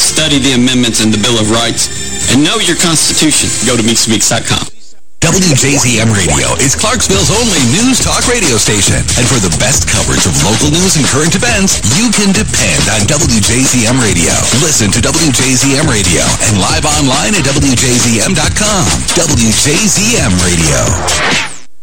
Study the amendments in the Bill of Rights. And know your Constitution. Go to meekspeaks.com. WJZM Radio is Clarksville's only news talk radio station. And for the best coverage of local news and current events, you can depend on WJZM Radio. Listen to WJZM Radio and live online at WJZM.com. WJZM Radio.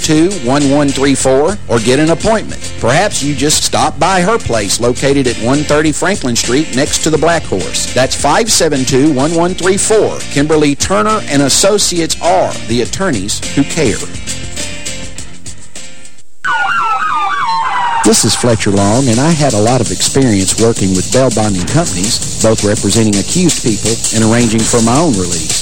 572-1134 or get an appointment. Perhaps you just stop by her place located at 130 Franklin Street next to the Black Horse. That's 572-1134. Kimberly Turner and Associates are the attorneys who care. This is Fletcher Long, and I had a lot of experience working with bail bonding companies, both representing accused people and arranging for my own release.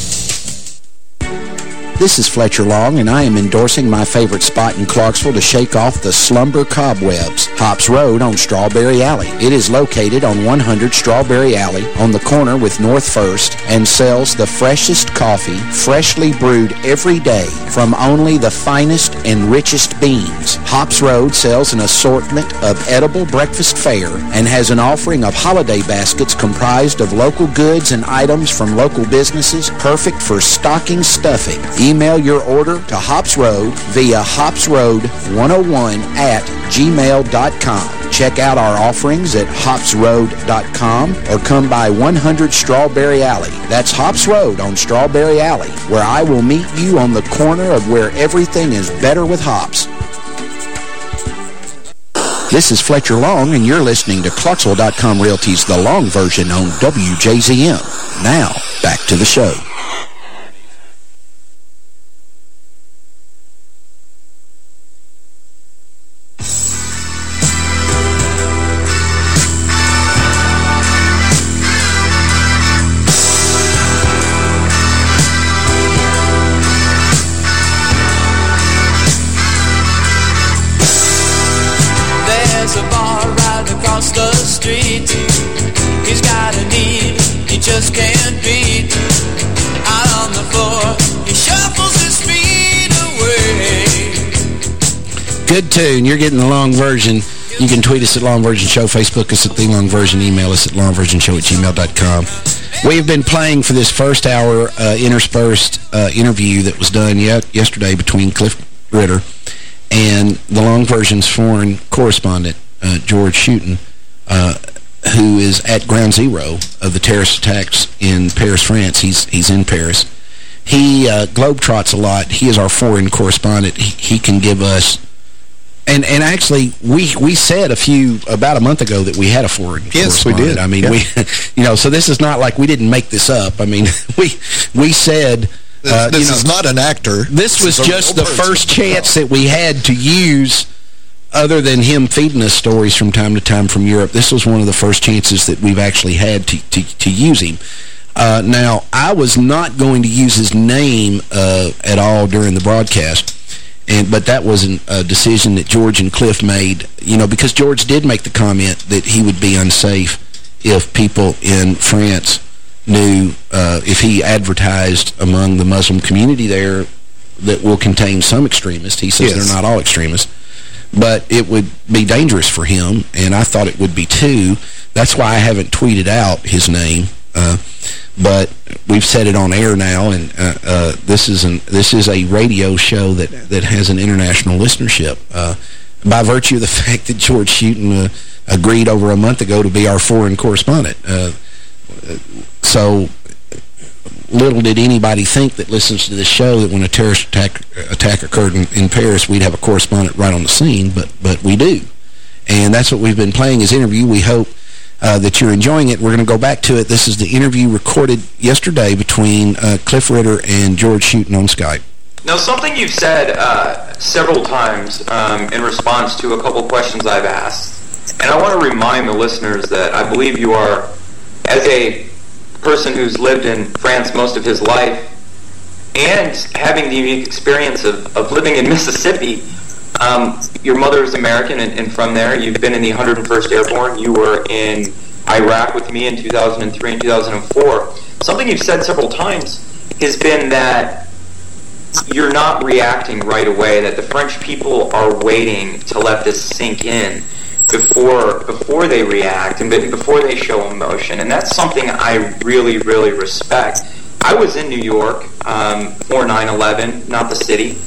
This is Fletcher Long, and I am endorsing my favorite spot in Clarksville to shake off the slumber cobwebs, Hops Road on Strawberry Alley. It is located on 100 Strawberry Alley on the corner with North First and sells the freshest coffee, freshly brewed every day from only the finest and richest beans. Hops Road sells an assortment of edible breakfast fare and has an offering of holiday baskets comprised of local goods and items from local businesses, perfect for stocking stuffing. Email your order to Hops Road via hopsroad101 at gmail.com. Check out our offerings at hopsroad.com or come by 100 Strawberry Alley. That's Hops Road on Strawberry Alley, where I will meet you on the corner of where everything is better with hops. This is Fletcher Long, and you're listening to Clarksville.com Realty's The Long Version on WJZM. Now, back to the show. Good tune. You're getting the long version. You can tweet us at Long Version Show, Facebook us at The Long Version, email us at longversionshow at gmail.com. We've been playing for this first hour uh, interspersed uh, interview that was done yesterday between Cliff Ritter and the Long Version's foreign correspondent, uh, George Shuton, uh, who is at ground zero of the terrorist attacks in Paris, France. He's he's in Paris. He uh, globetrots a lot. He is our foreign correspondent. He, he can give us... And and actually, we we said a few, about a month ago that we had a foreign Yes, we did. I mean, Yeah. we, you know, so this is not like we didn't make this up. I mean, we we said... uh, this you know, is not an actor. this was is just the person. first chance that we had to use, other than him feeding us stories from time to time from Europe, this was one of the first chances that we've actually had to, to, to use him. Uh, now, I was not going to use his name uh, at all during the broadcast, and but that was an, a decision that George and Cliff made, you know, because George did make the comment that he would be unsafe if people in France knew, uh, if he advertised among the Muslim community there that will contain some extremists. He says Yes. they're not all extremists. But it would be dangerous for him, and I thought it would be too. That's why I haven't tweeted out his name. Uh, but we've said it on air now, and uh, uh, this is an this is a radio show that that has an international listenership. Uh, by virtue of the fact that George Shuton uh, agreed over a month ago to be our foreign correspondent. Uh, so little did anybody think that listens to this show that when a terrorist attack attack occurred in, in Paris, we'd have a correspondent right on the scene, but but we do. And that's what we've been playing as interview. We hope uh, that you're enjoying it. We're going to go back to it. This is the interview recorded yesterday between uh, Cliff Ritter and George Shuton on Skype. Now, something you've said uh, several times um, in response to a couple questions I've asked, and I want to remind the listeners that I believe you are, as a person who's lived in France most of his life, and having the unique experience of, of living in Mississippi, um, your mother is American, and, and, from there, you've been in the 101st Airborne. You were in Iraq with me in 2003 and 2004. Something you've said several times has been that you're not reacting right away, that the French people are waiting to let this sink in before before they react and before they show emotion. And that's something I really, really respect. I was in New York um, for 9-11, not the city,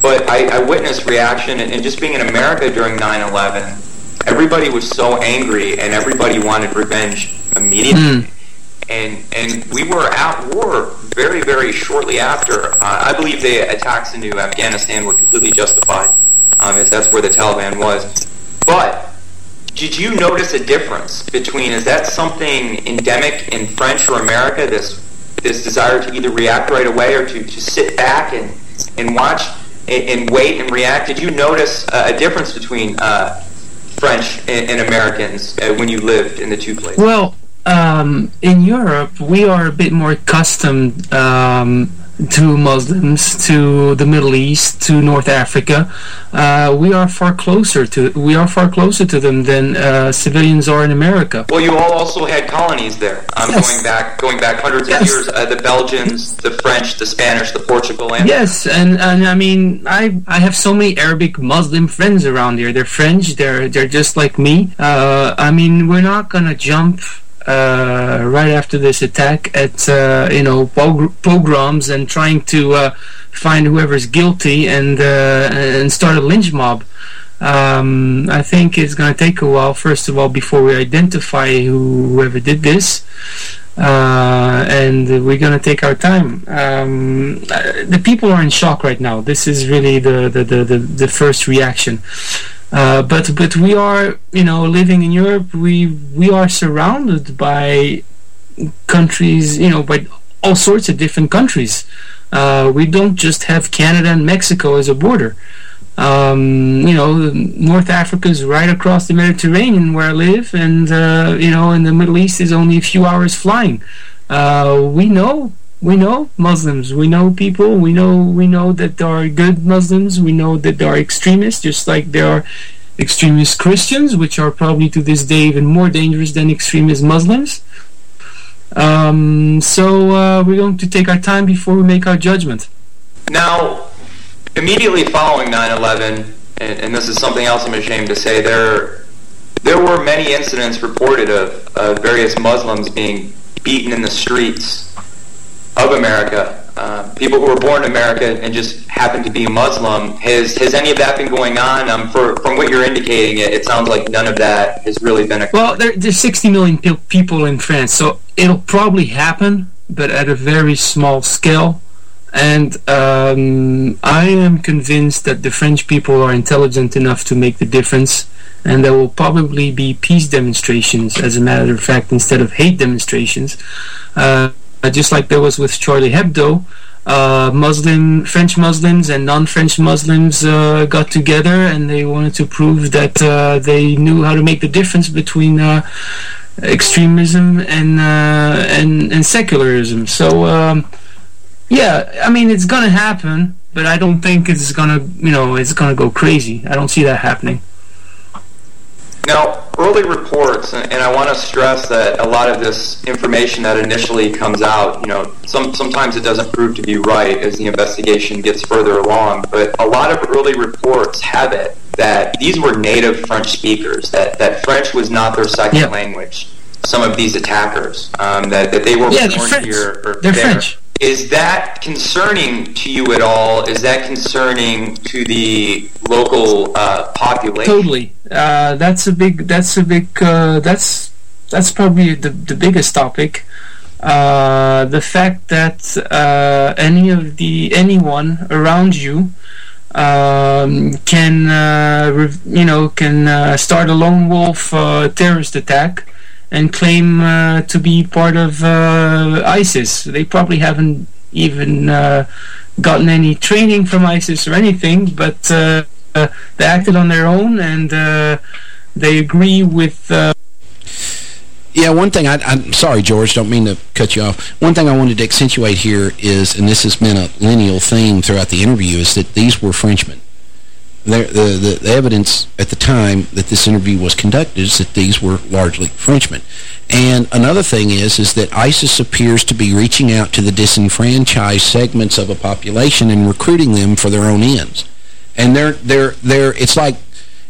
but I, I witnessed reaction and, and just being in America during 9-11, everybody was so angry and everybody wanted revenge immediately. Mm and and we were at war very very shortly after. Uh, I believe the attacks into Afghanistan were completely justified, um, as that's where the Taliban was. But did you notice a difference between is that something endemic in French or America? This this desire to either react right away or to, to sit back and and watch and, wait and react. Did you notice a difference between uh, French and, and Americans uh, when you lived in the two places? Well um, in Europe, we are a bit more accustomed um, to Muslims, to the Middle East, to North Africa. Uh, we are far closer to we are far closer to them than uh, civilians are in America. Well, you all also had colonies there, um, yes. going back going back hundreds yes. of years. Uh, the Belgians, the French, the Spanish, the Portugal, and yes, and and I mean, I I have so many Arabic Muslim friends around here. They're French. They're they're just like me. Uh, I mean, we're not gonna jump uh, right after this attack at uh, you know pogroms and trying to uh, find whoever's guilty and uh, and start a lynch mob. Um, I think it's going to take a while, first of all, before we identify who, whoever did this. Uh, and we're going to take our time. Um, uh, the people are in shock right now. This is really the, the, the, the, the first reaction. Uh, but but we are you know living in Europe. We we are surrounded by countries you know by all sorts of different countries. Uh, we don't just have Canada and Mexico as a border. Um, you know North Africa is right across the Mediterranean where I live and uh, you know in the Middle East is only a few hours flying. Uh, we know we know Muslims. We know people. We know we know that there are good Muslims. We know that there are extremists, just like there are extremist Christians, which are probably to this day even more dangerous than extremist Muslims. Um, so uh, we're going to take our time before we make our judgment. Now, immediately following 9/11, and, and this is something else I'm ashamed to say, there there were many incidents reported of, of various Muslims being beaten in the streets of America, uh, people who were born in America and just happen to be Muslim. Has has any of that been going on? Um, for from what you're indicating, it, it sounds like none of that has really been. A well, there, there's 60 million pe people in France, so it'll probably happen, but at a very small scale. And um, I am convinced that the French people are intelligent enough to make the difference and there will probably be peace demonstrations, as a matter of fact, instead of hate demonstrations. Uh, just like there was with Charlie Hebdo, uh, Muslim French Muslims and non-French Muslims uh, got together and they wanted to prove that uh, they knew how to make the difference between uh, extremism and, uh, and and secularism. So um, yeah, I mean it's gonna happen, but I don't think it's gonna you know it's gonna go crazy. I don't see that happening. Now, early reports, and I want to stress that a lot of this information that initially comes out, you know, some, sometimes it doesn't prove to be right as the investigation gets further along, but a lot of early reports have it that these were native French speakers, that, that French was not their second yep. language, some of these attackers, um, that, that they were yeah, born here or they're there. French. Is that concerning to you at all? Is that concerning to the local uh, population? Totally. Uh, that's a big. That's a big. Uh, that's that's probably the the biggest topic. Uh, the fact that uh, any of the anyone around you um, can uh, you know can start a lone wolf terrorist attack and claim uh, to be part of uh, ISIS. They probably haven't even uh, gotten any training from ISIS or anything, but uh, they acted on their own and uh, they agree with... Uh, yeah, one thing, I, am sorry, George, don't mean to cut you off. One thing I wanted to accentuate here is, and this has been a lineal theme throughout the interview, is that these were Frenchmen. The, the, the, evidence at the time that this interview was conducted is that these were largely Frenchmen. And another thing is, is that ISIS appears to be reaching out to the disenfranchised segments of a population and recruiting them for their own ends. And they're, they're, they're, it's like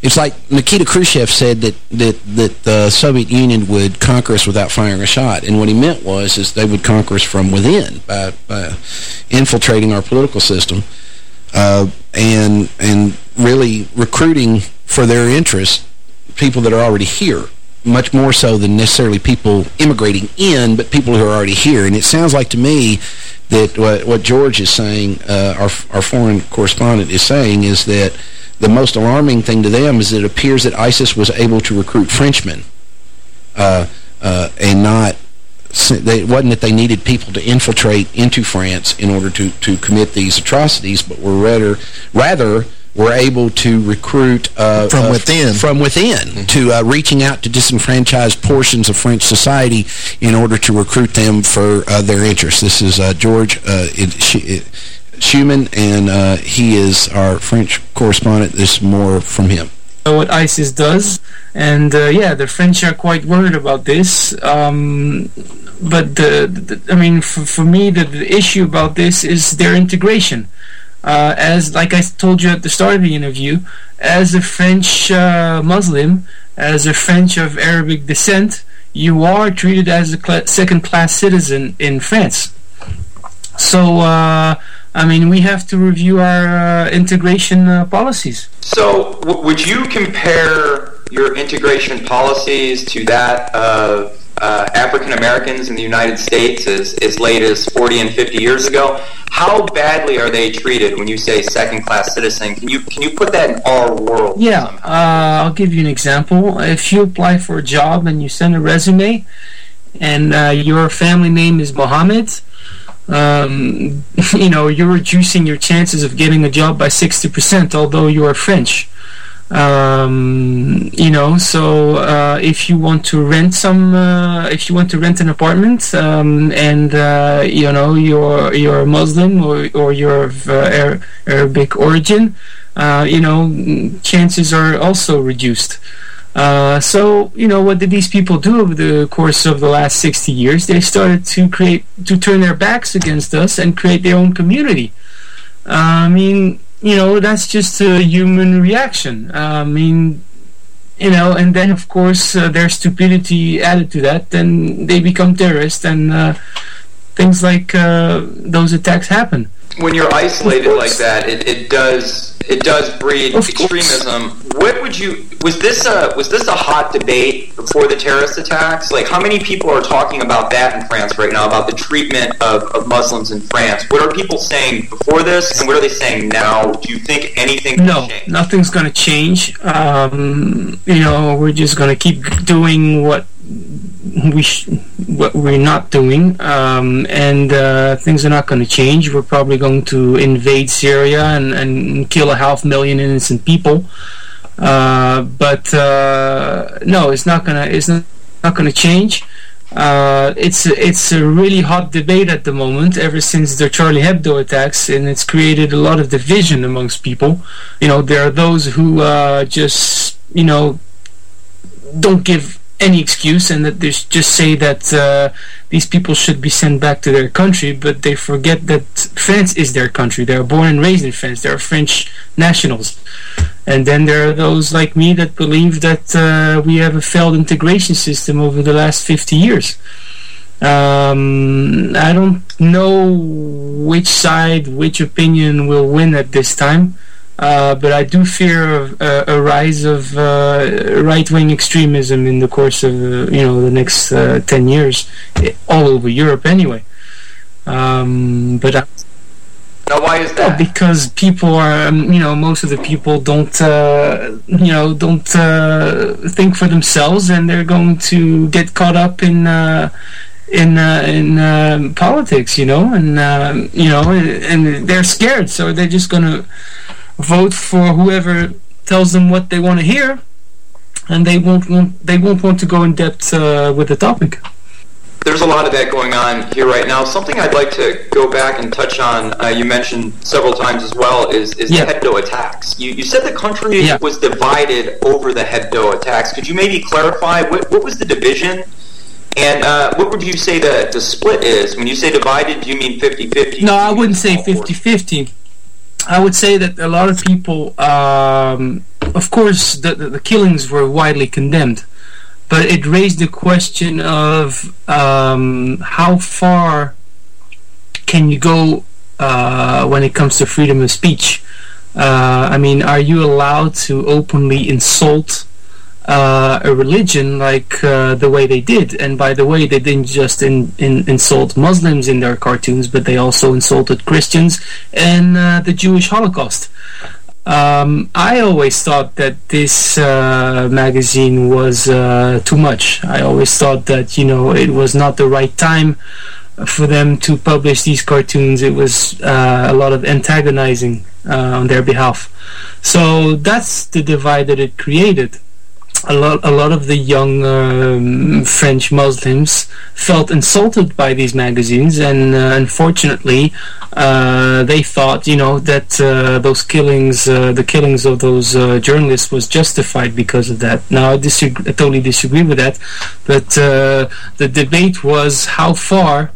it's like Nikita Khrushchev said that, that, that the Soviet Union would conquer us without firing a shot. And what he meant was is they would conquer us from within by, by infiltrating our political system uh, and, and really recruiting for their interests people that are already here much more so than necessarily people immigrating in, but people who are already here. And it sounds like to me that what, what George is saying, uh, our, our foreign correspondent is saying, is that the most alarming thing to them is that it appears that ISIS was able to recruit Frenchmen uh, uh, and not they, it wasn't that they needed people to infiltrate into France in order to, to commit these atrocities, but were rather, rather were able to recruit uh, from uh, within from within mm -hmm. to uh, reaching out to disenfranchised portions of French society in order to recruit them for uh, their interests. This is uh, George it, it, Schumann, and uh, he is our French correspondent. This is more from him. What ISIS does, and uh, yeah, the French are quite worried about this. Um, but the, the, I mean, for, for me, the, the, issue about this is their integration. Uh, as like I told you at the start of the interview, as a French uh, Muslim, as a French of Arabic descent, you are treated as a second-class citizen in France. So uh, I mean, we have to review our uh, integration uh, policies. So, would you compare your integration policies to that of uh, African Americans in the United States as, as late as 40 and 50 years ago? How badly are they treated when you say second-class citizen? Can you can you put that in our world? Yeah, uh, I'll give you an example. If you apply for a job and you send a resume, and uh, your family name is Mohammed um, you know, you're reducing your chances of getting a job by 60%, although you are French. Um, you know, so uh, if you want to rent some, uh, if you want to rent an apartment, um, and uh, you know you're you're Muslim or or you're of uh, Arabic origin, uh, you know, chances are also reduced. Uh, so, you know, what did these people do over the course of the last 60 years? They started to create, to turn their backs against us and create their own community. Uh, I mean, you know, that's just a human reaction. Uh, I mean, you know, and then, of course, uh, their stupidity added to that, then they become terrorists and uh, things like those attacks happen. When you're isolated like that, it, it does it does breed extremism. What would you was this a was this a hot debate before the terrorist attacks? Like how many people are talking about that in France right now about the treatment of, of Muslims in France? What are people saying before this, and what are they saying now? Do you think anything? No, nothing's going to change. Um, you know, we're just going to keep doing what we what we're not doing, um, and uh, things are not going to change. We're probably going to invade Syria and, and kill a half million innocent people. Uh, but uh, no, it's not gonna it's not, not gonna change. Uh, it's it's a really hot debate at the moment ever since the Charlie Hebdo attacks and it's created a lot of division amongst people you know there are those who uh, just you know don't give any excuse and that they just say that uh, these people should be sent back to their country, but they forget that France is their country. They are born and raised in France. They are French nationals. And then there are those like me that believe that uh, we have a failed integration system over the last 50 years. Um, I don't know which side, which opinion will win at this time. Uh, but I do fear a, a rise of uh, right-wing extremism in the course of uh, you know the next uh, ten years, all over Europe anyway. Um, but I, now, why is that? because people are, um, you know, most of the people don't, uh, you know, don't uh, think for themselves, and they're going to get caught up in in uh, in um, politics, you know, and um, you know, and they're scared, so they're just gonna vote for whoever tells them what they want to hear, and they won't want they won't want to go in depth uh, with the topic. There's a lot of that going on here right now. Something I'd like to go back and touch on, uh, you mentioned several times as well, is, is Yeah. the Hebdo attacks. You, you said the country Yeah. was divided over the Hebdo attacks. Could you maybe clarify what, what was the division? And uh, what would you say the, the split is? When you say divided, do you mean 50-50? No, I wouldn't say 50-50. I would say that a lot of people, um, of course, the, the, the killings were widely condemned, but it raised the question of um, how far can you go uh, when it comes to freedom of speech. Uh, I mean, are you allowed to openly insult uh, a religion like uh, the way they did. And by the way, they didn't just in, in, insult Muslims in their cartoons, but they also insulted Christians and uh, the Jewish Holocaust. Um, I always thought that this uh, magazine was uh, too much. I always thought that you know it was not the right time for them to publish these cartoons. It was uh, a lot of antagonizing on their behalf. So that's the divide that it created a lot a lot of the young um, French Muslims felt insulted by these magazines and uh, unfortunately uh, they thought you know that uh, those killings uh, the killings of those uh, journalists was justified because of that. Now I, disagree, I totally disagree with that but uh, the debate was how far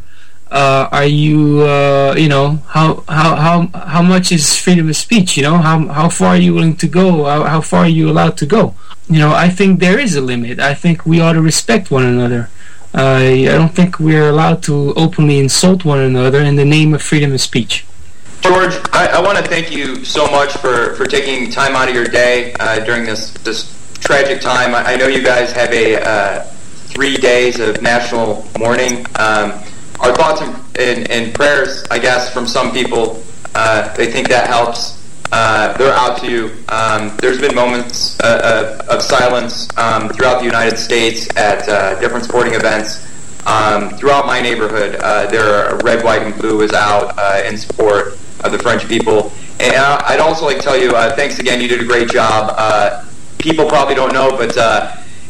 uh, are you uh, you know how how how how much is freedom of speech you know? How how far are you willing to go? How, how far are you allowed to go? You know I think there is a limit. I think we ought to respect one another. I I don't think we're allowed to openly insult one another in the name of freedom of speech. George, I, I want to thank you so much for, for taking time out of your day uh, during this this tragic time. I, I know you guys have a uh, three days of national mourning. Um, our thoughts and, and, and prayers, I guess, from some people, uh, they think that helps. Uh, they're out to you. Um, there's been moments uh, uh, of silence um, throughout the United States at uh, different sporting events. Um, throughout my neighborhood, uh, there are red, white, and blue is out in support of the French people. And I'd also like to tell you, thanks again. You did a great job. People probably don't know, but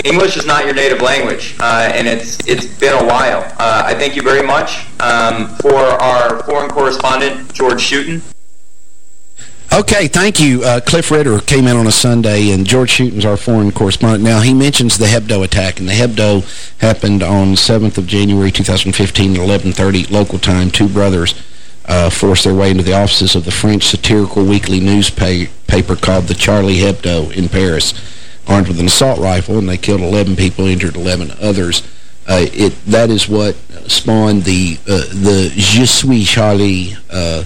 English is not your native language, uh, and it's it's been a while. Uh, I thank you very much um, for our foreign correspondent George Shooten. Okay, thank you. Uh, Cliff Ritter came in on a Sunday, and George Shooten's our foreign correspondent. Now, he mentions the Hebdo attack, and the Hebdo happened on 7th of January 2015 at 11.30 local time. Two brothers uh, forced their way into the offices of the French satirical weekly newspaper called the Charlie Hebdo in Paris, armed with an assault rifle, and they killed 11 people, injured 11 others. Uh, it That is what spawned the, uh, the Je suis Charlie uh,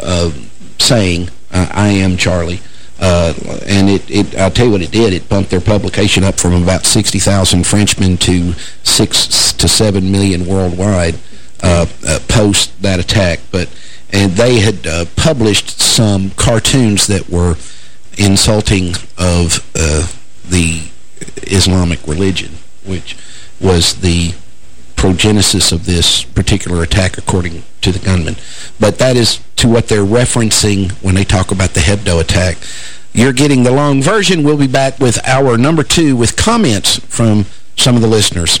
uh, saying, uh, I am Charlie. Uh, and it, it, I'll tell you what it did. It bumped their publication up from about 60,000 Frenchmen to 6 to 7 million worldwide post that attack. But And they had published some cartoons that were insulting of uh, the Islamic religion, which was the progenesis of this particular attack, according to the gunman. But that is to what they're referencing when they talk about the Hebdo attack. You're getting the long version. We'll be back with our number two with comments from some of the listeners.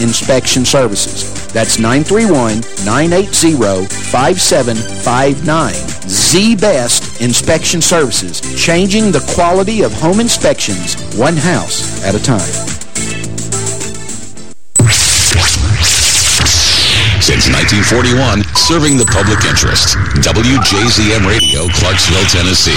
inspection services. That's 931-980-5759. The best inspection services, changing the quality of home inspections one house at a time. Since 1941, serving the public interest. WJZM Radio, Clarksville, Tennessee.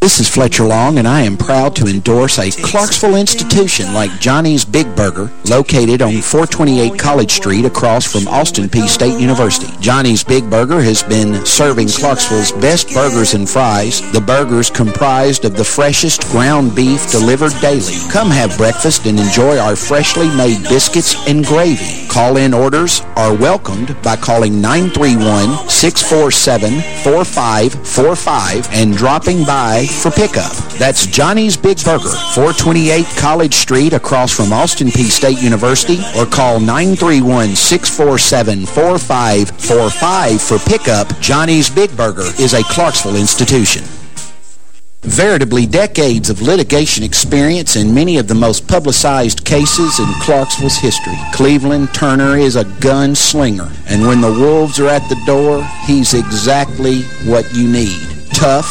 This is Fletcher Long, and I am proud to endorse a Clarksville institution like Johnny's Big Burger, located on 428 College Street across from Austin Peay State University. Johnny's Big Burger has been serving Clarksville's best burgers and fries. The burgers comprised of the freshest ground beef delivered daily. Come have breakfast and enjoy our freshly made biscuits and gravy. Call-in orders are welcomed by calling 931-647-4545 and dropping by for pickup. That's Johnny's Big Burger, 428 College Street across from Austin Peay State University or call 931-647-4545 for pickup. Johnny's Big Burger is a Clarksville institution. Veritably decades of litigation experience in many of the most publicized cases in Clarksville's history. Cleveland Turner is a gunslinger, and when the wolves are at the door, he's exactly what you need. Tough,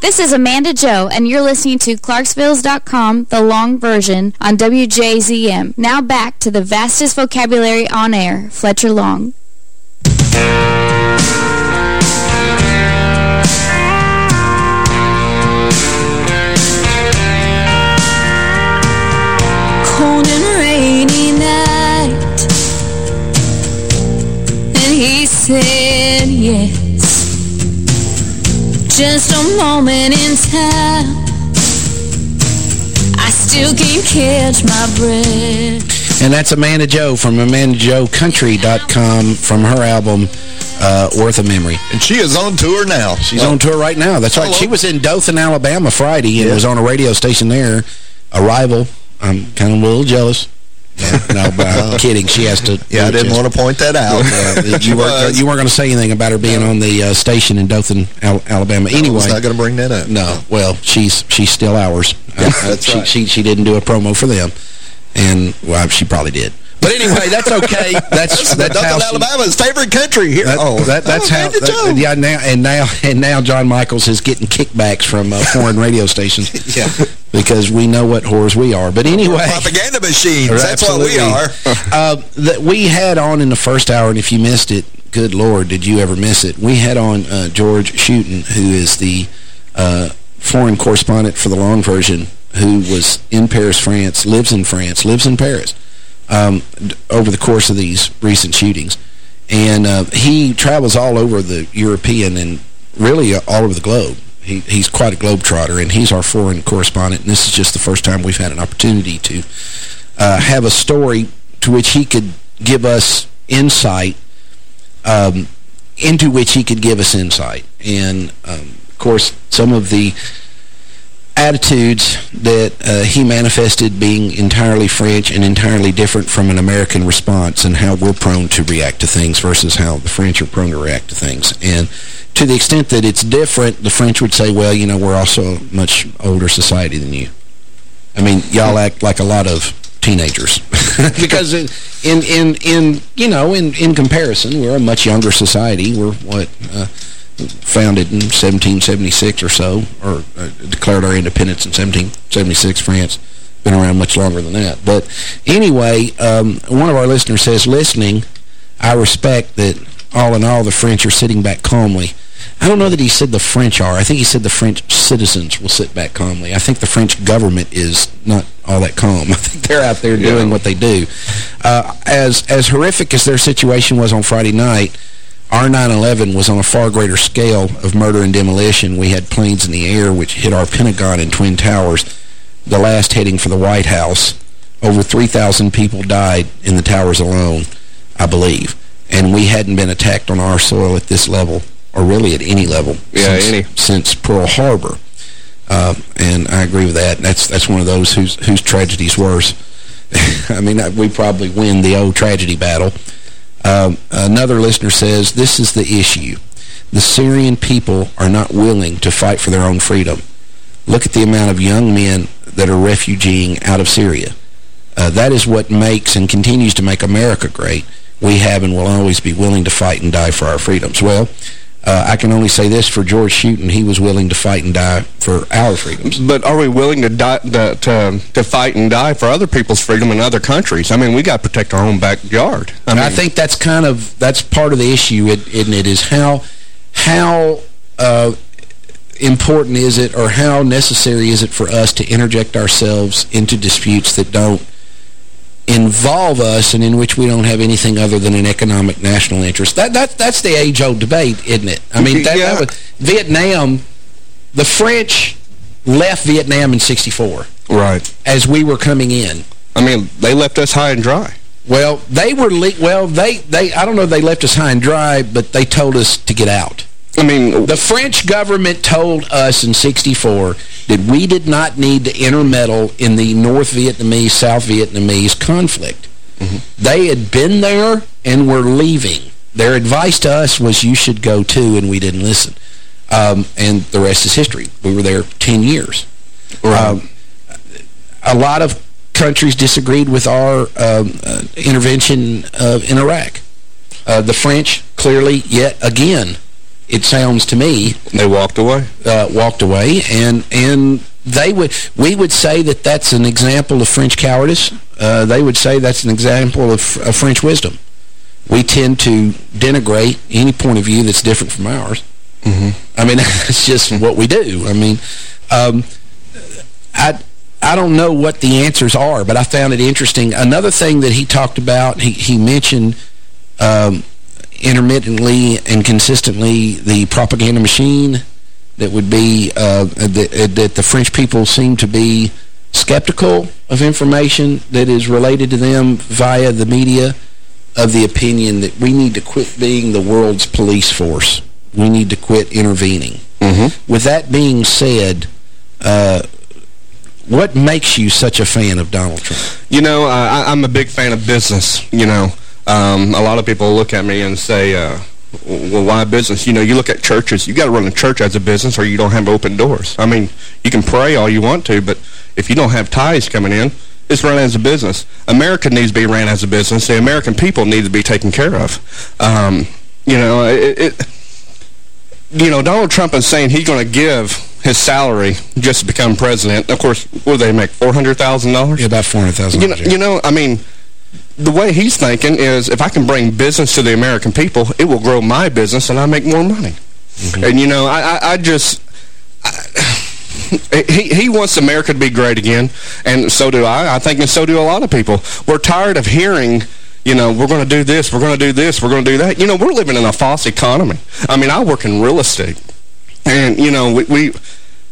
This is Amanda Joe, and you're listening to Clarksvilles.com, the long version, on WJZM. Now back to the vastest vocabulary on air, Fletcher Long. Cold and rainy night And he said yes Just a moment in time I still can't catch my breath And that's Amanda Joe from AmandaJoeCountry.com from her album uh, Worth a Memory. And she is on tour now. She's well, on tour right now. That's right. She was in Dothan, Alabama Friday and yeah. was on a radio station there. Arrival. I'm kind of a little jealous. No, but I'm kidding. She has to. Yeah, I didn't want to point that out. uh, you, weren't, you weren't going to say anything about her being no. on the uh, station in Dothan, Al Alabama. No, anyway, I not going to bring that up. No. Well, she's she's still ours. Yeah, that's she, right. She she didn't do a promo for them, and well, she probably did. But anyway, that's okay. That's that's Dothan, Alabama's favorite country here. That, oh, that, that's how. That, yeah, now and now and now John Michaels is getting kickbacks from uh, foreign radio stations. yeah, because we know what whores we are. But anyway, We're propaganda machines. That's what we are. uh, that we had on in the first hour, and if you missed it, good Lord, did you ever miss it? We had on uh, George Schutten, who is the uh, foreign correspondent for the long version, who was in Paris, France, lives in France, lives in Paris um, over the course of these recent shootings. And uh, he travels all over the European and really all over the globe. He, he's quite a globetrotter, and he's our foreign correspondent. And this is just the first time we've had an opportunity to uh, have a story to which he could give us insight, um, into which he could give us insight. And, um, of course, some of the attitudes that uh, he manifested being entirely French and entirely different from an American response and how we're prone to react to things versus how the French are prone to react to things. And to the extent that it's different, the French would say, well, you know, we're also a much older society than you. I mean, y'all act like a lot of teenagers. because in, in, in, you know, in, in comparison, we're a much younger society. We're, what, uh, founded in 1776 or so, or uh, declared our independence in 1776, France. Been around much longer than that. But anyway, um, one of our listeners says, listening, I respect that all in all the French are sitting back calmly. I don't know that he said the French are. I think he said the French citizens will sit back calmly. I think the French government is not all that calm. I think they're out there doing yeah. what they do. Uh, as as horrific as their situation was on Friday night, our 9-11 was on a far greater scale of murder and demolition. We had planes in the air which hit our Pentagon and Twin Towers, the last heading for the White House. Over 3,000 people died in the towers alone, I believe. And we hadn't been attacked on our soil at this level, or really at any level, yeah, since, any. since Pearl Harbor. Uh, and I agree with that. That's that's one of those whose whose tragedy's worse. I mean, we probably win the old tragedy battle. Um, another listener says, this is the issue. The Syrian people are not willing to fight for their own freedom. Look at the amount of young men that are refugeeing out of Syria. Uh, that is what makes and continues to make America great. We have and will always be willing to fight and die for our freedoms. Well, uh, I can only say this for George Shooten. He was willing to fight and die for our freedoms. But are we willing to, die, to, to, to fight and die for other people's freedom in other countries? I mean, we got to protect our own backyard. I, mean, I think that's kind of, that's part of the issue, isn't it, is how, how uh, important is it or how necessary is it for us to interject ourselves into disputes that don't involve us and in which we don't have anything other than an economic national interest. That, that That's the age-old debate, isn't it? I mean, that, yeah. that was, Vietnam, the French left Vietnam in 64. Right. As we were coming in. I mean, they left us high and dry. Well, they were, well, they, they, I don't know if they left us high and dry, but they told us to get out. I mean... The French government told us in 64 that we did not need to intermeddle in the North Vietnamese, South Vietnamese conflict. Mm -hmm. They had been there and were leaving. Their advice to us was you should go too, and we didn't listen. Um, and the rest is history. We were there 10 years. Right. Um, a lot of countries disagreed with our um, uh, intervention uh, in Iraq. Uh, the French, clearly, yet again, it sounds to me. They walked away? Uh, walked away, and and they would we would say that that's an example of French cowardice. Uh, they would say that's an example of, of, French wisdom. We tend to denigrate any point of view that's different from ours. Mm -hmm. I mean, that's just what we do. I mean, um, I I don't know what the answers are, but I found it interesting. Another thing that he talked about, he, he mentioned um, intermittently and consistently the propaganda machine that would be uh, that, that the French people seem to be skeptical of information that is related to them via the media of the opinion that we need to quit being the world's police force. We need to quit intervening. Mm -hmm. With that being said, uh, what makes you such a fan of Donald Trump? You know, uh, I, I'm a big fan of business, you know. Um, a lot of people look at me and say, uh, well, why business? You know, you look at churches, you got to run a church as a business or you don't have open doors. I mean, you can pray all you want to, but if you don't have tithes coming in, it's run as a business. America needs to be ran as a business. The American people need to be taken care of. Um, you know, it, it, you know, Donald Trump is saying he's going to give his salary just to become president. Of course, what do they make, $400,000? Yeah, about $400,000. You know, you know, I mean the way he's thinking is if I can bring business to the American people, it will grow my business and I make more money. Mm -hmm. And, you know, I, I, I just... I, he he wants America to be great again, and so do I. I think, and so do a lot of people. We're tired of hearing, you know, we're going to do this, we're going to do this, we're going to do that. You know, we're living in a false economy. I mean, I work in real estate, and, you know, we, we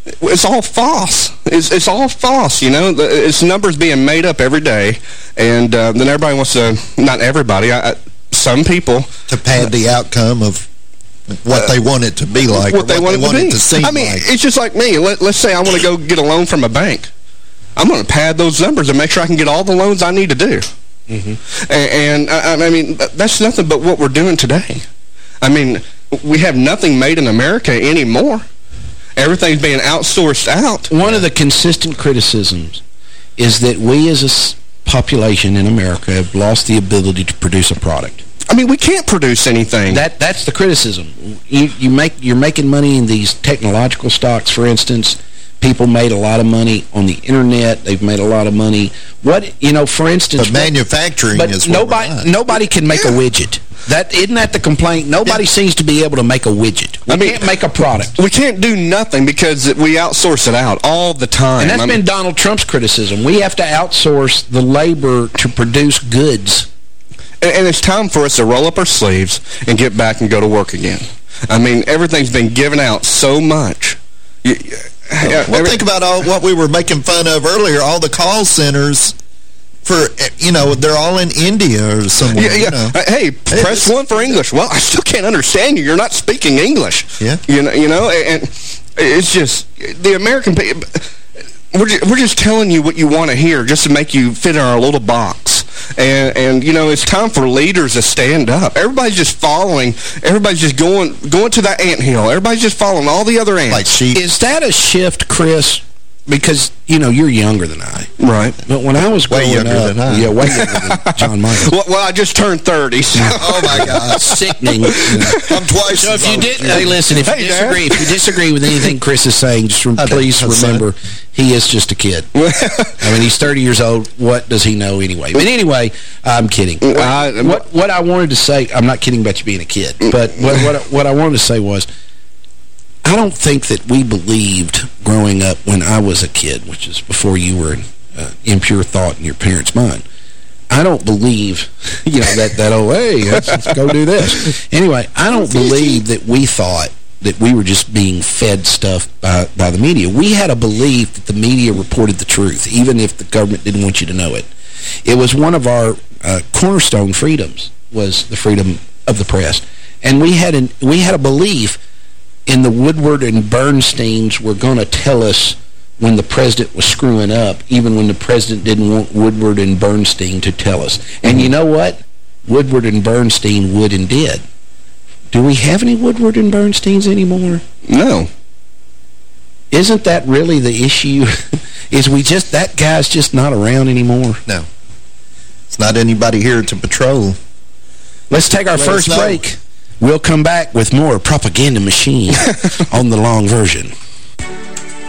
it's all false. It's, it's all false, you know. It's numbers being made up every day, and uh, then everybody wants to, not everybody, I, I, some people. To pad the outcome of what uh, they want it to be like, what, they, what want, they want it, to, seem I mean, like. it's just like me. Let, let's say I want to go get a loan from a bank. I'm going to pad those numbers and make sure I can get all the loans I need to do. Mm -hmm. And, and I, I mean, that's nothing but what we're doing today. I mean, we have nothing made in America anymore. Everything's being outsourced out. One of the consistent criticisms is that we as a population in America have lost the ability to produce a product. I mean, we can't produce anything. That That's the criticism. You, you make, you're making money in these technological stocks, for instance. People made a lot of money on the Internet. They've made a lot of money. What, you know, for instance... But manufacturing but is nobody, nobody can make yeah. a widget. That Isn't that the complaint? Nobody yeah. seems to be able to make a widget. We I mean, can't make a product. We can't do nothing because we outsource it out all the time. And that's I been Donald Trump's criticism. We have to outsource the labor to produce goods. And, and it's time for us to roll up our sleeves and get back and go to work again. I mean, everything's been given out so much. You, well, every, think about all what we were making fun of earlier, all the call centers for, you know, they're all in India or somewhere. Yeah, yeah. You know. Hey, press one for English. Well, I still can't understand you. You're not speaking English. Yeah. You know, you know, and it's just the American people. We're just, we're just telling you what you want to hear just to make you fit in our little box. And, and you know, it's time for leaders to stand up. Everybody's just following. Everybody's just going going to that ant hill. Everybody's just following all the other ants. Like sheep. Is that a shift, Chris, because, you know, you're younger than I. Right. But when I was way younger up, than I. Yeah, way younger than John Michael. Well, well, I just turned 30. So. oh, my God. Sickening. You know. I'm twice So if you did, hey, listen, if hey, you disagree, if you disagree with anything Chris is saying, just please remember he is just a kid. I mean, he's 30 years old. What does he know anyway? But anyway, I'm kidding. Uh, what, what I wanted to say, I'm not kidding about you being a kid, but what, what, what I wanted to say was, I don't think that we believed growing up when I was a kid, which is before you were uh, impure thought in your parents' mind. I don't believe, you know, that, that oh, hey, let's, let's go do this. Anyway, I don't believe that we thought that we were just being fed stuff by, by the media. We had a belief that the media reported the truth, even if the government didn't want you to know it. It was one of our uh, cornerstone freedoms, was the freedom of the press. And we had, an, we had a belief in the Woodward and Bernsteins were going to tell us when the president was screwing up, even when the president didn't want Woodward and Bernstein to tell us. And you know what? Woodward and Bernstein would and did. Do we have any Woodward and Bernsteins anymore? No. Isn't that really the issue? Is we just, that guy's just not around anymore? No. It's not anybody here to patrol. Let's take our Let first break. We'll come back with more Propaganda Machine on the long version.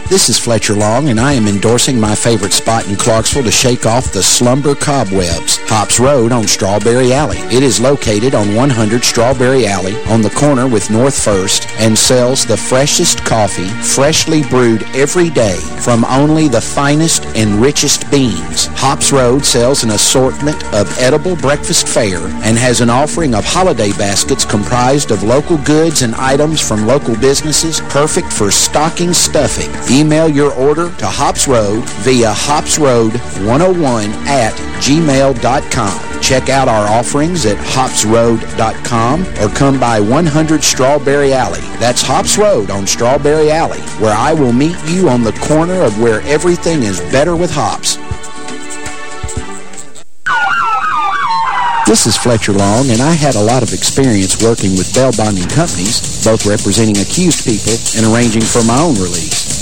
This is Fletcher Long, and I am endorsing my favorite spot in Clarksville to shake off the slumber cobwebs, Hops Road on Strawberry Alley. It is located on 100 Strawberry Alley on the corner with North First and sells the freshest coffee, freshly brewed every day from only the finest and richest beans. Hops Road sells an assortment of edible breakfast fare and has an offering of holiday baskets comprised of local goods and items from local businesses, perfect for stocking stuffing. Email your order to Hops Road via hopsroad101 at gmail.com. Check out our offerings at hopsroad.com or come by 100 Strawberry Alley. That's Hops Road on Strawberry Alley, where I will meet you on the corner of where everything is better with hops. This is Fletcher Long, and I had a lot of experience working with bail bonding companies, both representing accused people and arranging for my own release.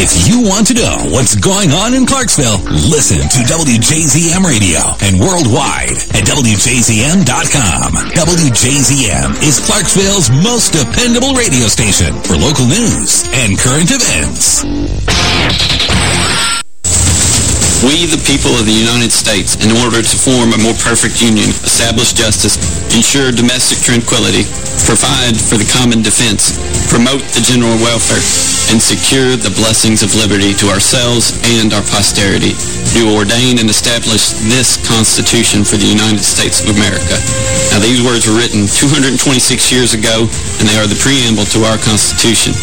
If you want to know what's going on in Clarksville, listen to WJZM Radio and worldwide at WJZM.com. WJZM is Clarksville's most dependable radio station for local news and current events. We, the people of the United States, in order to form a more perfect union, establish justice, ensure domestic tranquility, provide for the common defense, promote the general welfare, and secure the blessings of liberty to ourselves and our posterity, do ordain and establish this Constitution for the United States of America. Now, these words were written 226 years ago, and they are the preamble to our Constitution.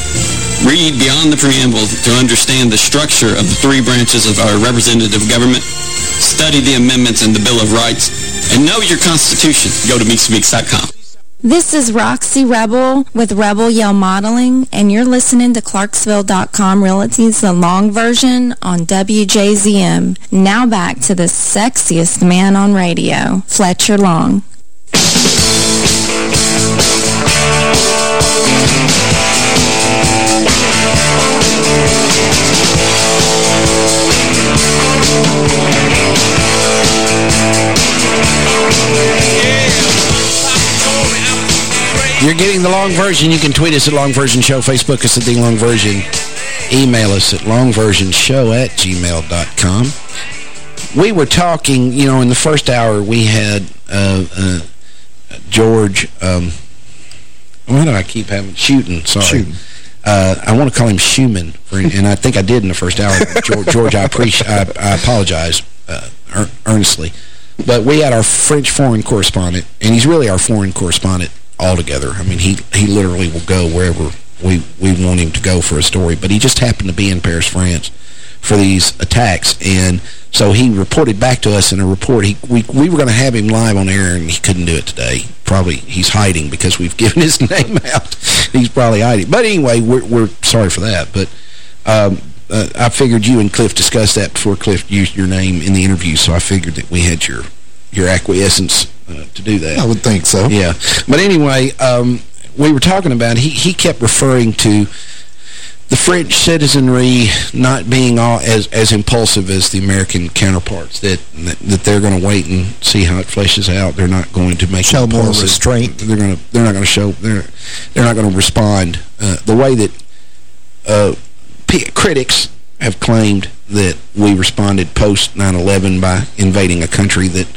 Read beyond the preamble to understand the structure of the three branches of our representative government. Study the amendments and the Bill of Rights. And know your Constitution. Go to meetspeaks.com. This is Roxy Rebel with Rebel Yell Modeling, and you're listening to Clarksville.com Realty's The Long Version on WJZM. Now back to the sexiest man on radio, Fletcher Long. You're getting the long version. You can tweet us at Long Version Show, Facebook us at The Long Version, email us at longversionshow at gmail.com. We were talking, you know, in the first hour we had uh, uh, George, um, why do I keep having, shooting, sorry. Uh, I want to call him Schumann, for, and I think I did in the first hour. George, George I, I, I apologize uh, earnestly. But we had our French foreign correspondent, and he's really our foreign correspondent altogether. I mean, he he literally will go wherever we, we want him to go for a story. But he just happened to be in Paris, France for these attacks. And so he reported back to us in a report. He, we, we were going to have him live on air, and he couldn't do it today. Probably he's hiding because we've given his name out. He's probably hiding. But anyway, we're, we're sorry for that. But um, uh, I figured you and Cliff discussed that before Cliff used your name in the interview, so I figured that we had your your acquiescence uh, to do that. I would think so. Yeah. But anyway, um, we were talking about, he, he kept referring to the French citizenry not being all as as impulsive as the American counterparts that that they're going to wait and see how it fleshes out. They're not going to make show more restraint. They're going to they're not going to show they're they're not going to respond uh, the way that uh, critics have claimed that we responded post 9/11 by invading a country that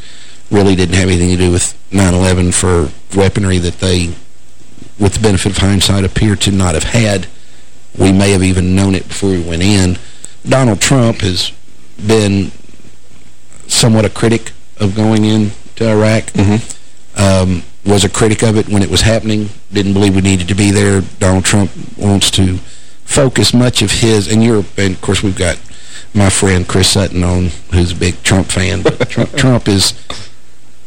really didn't have anything to do with 9/11 for weaponry that they, with the benefit of hindsight, appear to not have had. We may have even known it before we went in. Donald Trump has been somewhat a critic of going into Iraq. Mm -hmm. um, was a critic of it when it was happening. Didn't believe we needed to be there. Donald Trump wants to focus much of his, and you're, and of course we've got my friend Chris Sutton on, who's a big Trump fan. But Trump, Trump has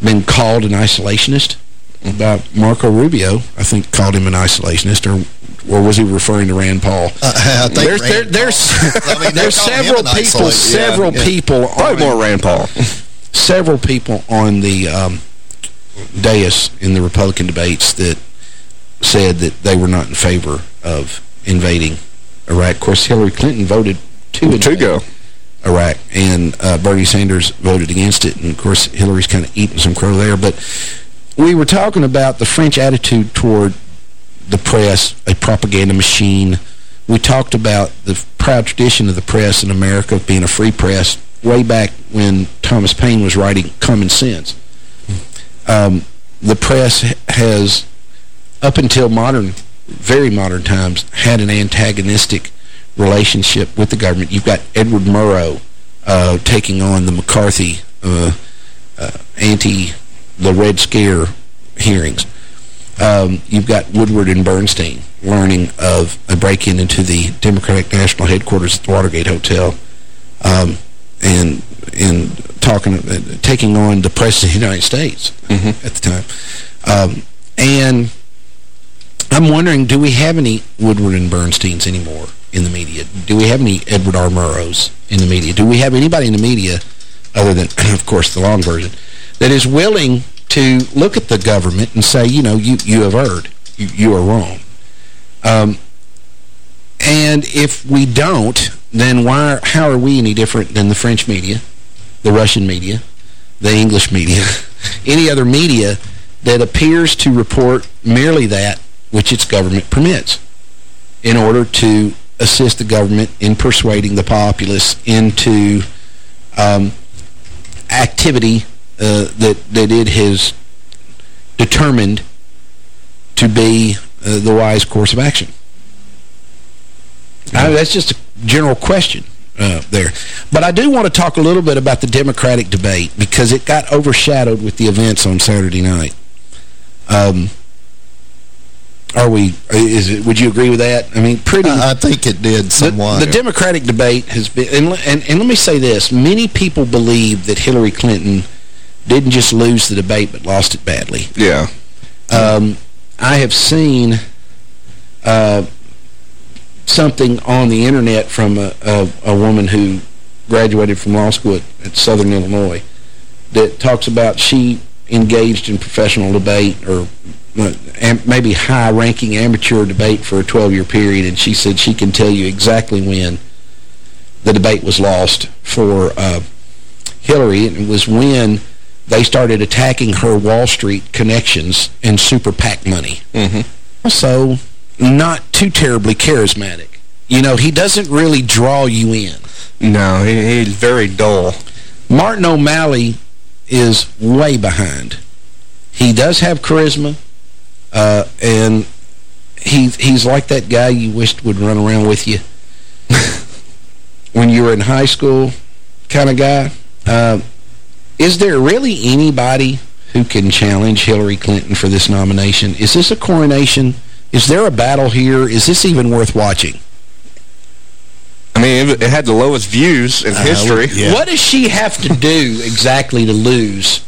been called an isolationist by Marco Rubio, I think called him an isolationist, or or was he referring to Rand Paul? Uh, there's there, there's I mean, there's several people, several yeah, people, probably more Rand Paul, several people on the um, dais in the Republican debates that said that they were not in favor of invading Iraq. Of course, Hillary Clinton voted to, to go. Iraq, and uh, Bernie Sanders voted against it, and of course Hillary's kind of eating some crow there. But we were talking about the French attitude toward the press, a propaganda machine. We talked about the proud tradition of the press in America of being a free press way back when Thomas Paine was writing Common Sense. Um, the press has, up until modern, very modern times, had an antagonistic relationship with the government. You've got Edward Murrow uh, taking on the McCarthy uh, uh, anti-the Red Scare hearings. Um, you've got Woodward and Bernstein learning of a break-in into the Democratic National Headquarters at the Watergate Hotel um, and and talking, uh, taking on the President of the United States mm -hmm. at the time. Um, and I'm wondering, do we have any Woodward and Bernsteins anymore? in the media? Do we have any Edward R. Murrows in the media? Do we have anybody in the media, other than, of course, the long version, that is willing to look at the government and say, you know, you, you have erred. You, you are wrong. Um, and if we don't, then why? how are we any different than the French media, the Russian media, the English media, any other media that appears to report merely that which its government permits in order to assist the government in persuading the populace into um, activity uh, that, that it has determined to be uh, the wise course of action. I mean, that's just a general question uh, there. But I do want to talk a little bit about the Democratic debate because it got overshadowed with the events on Saturday night. Um, are we, is it, would you agree with that? I mean, pretty... I think it did somewhat. The, the Democratic debate has been, and, and, and let me say this, many people believe that Hillary Clinton didn't just lose the debate but lost it badly. Yeah. Um, I have seen uh, something on the internet from a, a, a, woman who graduated from law school at, at Southern Illinois that talks about she engaged in professional debate or maybe high-ranking amateur debate for a 12-year period, and she said she can tell you exactly when the debate was lost for uh, Hillary, and it was when they started attacking her Wall Street connections and super PAC money. Mm -hmm. Also, not too terribly charismatic. You know, he doesn't really draw you in. No, he, he's very dull. Martin O'Malley is way behind. He does have charisma, uh, and he he's like that guy you wished would run around with you when you were in high school kind of guy. Uh, is there really anybody who can challenge Hillary Clinton for this nomination? Is this a coronation? Is there a battle here? Is this even worth watching? I mean, it had the lowest views in uh, history. Yeah. What does she have to do exactly to lose?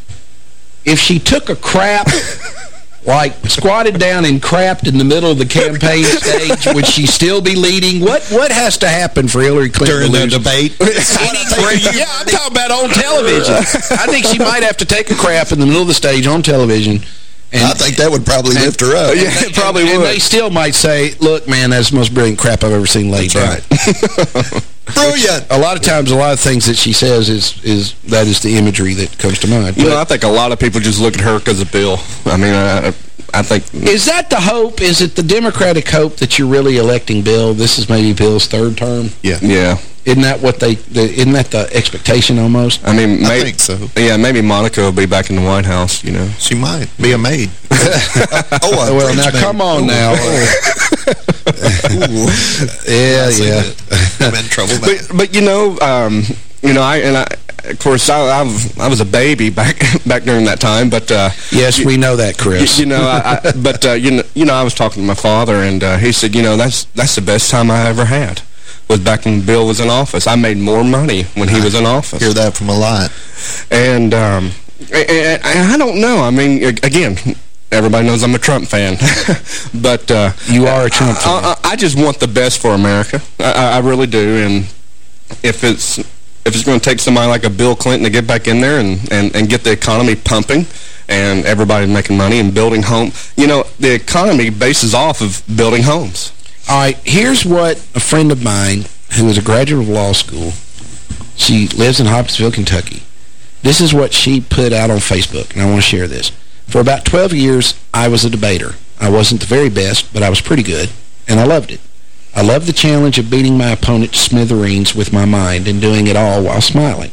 If she took a crap like squatted down and crapped in the middle of the campaign stage, would she still be leading? What what has to happen for Hillary Clinton During the debate? yeah, I'm talking about on television. I think she might have to take a crap in the middle of the stage on television. And, I think that would probably and, lift her up. Yeah, it probably and, would. And they still might say, look, man, that's the most brilliant crap I've ever seen laid That's right. Brilliant. A lot of times, a lot of things that she says is is that is the imagery that comes to mind. You but, know, I think a lot of people just look at her because of Bill. I mean, I, I think... Is that the hope? Is it the Democratic hope that you're really electing Bill? This is maybe Bill's third term? Yeah. Yeah. Isn't that what they, isn't that the expectation almost? I mean, maybe, I think so. Yeah, maybe Monica will be back in the White House, you know. She might be a maid. oh, well, now maid. come on oh, now. yeah, yeah. I'm in trouble. But, but you know, um, you know, I and I, of course, I, I've, I was a baby back back during that time, but uh, yes, you, we know that, Chris. You, you know, I, I, but uh, you know, you know, I was talking to my father, and uh, he said, you know, that's that's the best time I ever had was back when Bill was in office. I made more money when he was in office. Hear that from a lot. And, um, and, I don't know. I mean, again, everybody knows I'm a Trump fan. but uh, You are a Trump fan. I, I, just want the best for America. I, I really do. And if it's if it's going to take somebody like a Bill Clinton to get back in there and, and, and get the economy pumping and everybody making money and building homes, you know, the economy bases off of building homes. All right, here's what a friend of mine who is a graduate of law school, she lives in Hopkinsville, Kentucky. This is what she put out on Facebook, and I want to share this. For about 12 years, I was a debater. I wasn't the very best, but I was pretty good, and I loved it. I loved the challenge of beating my opponent to smithereens with my mind and doing it all while smiling.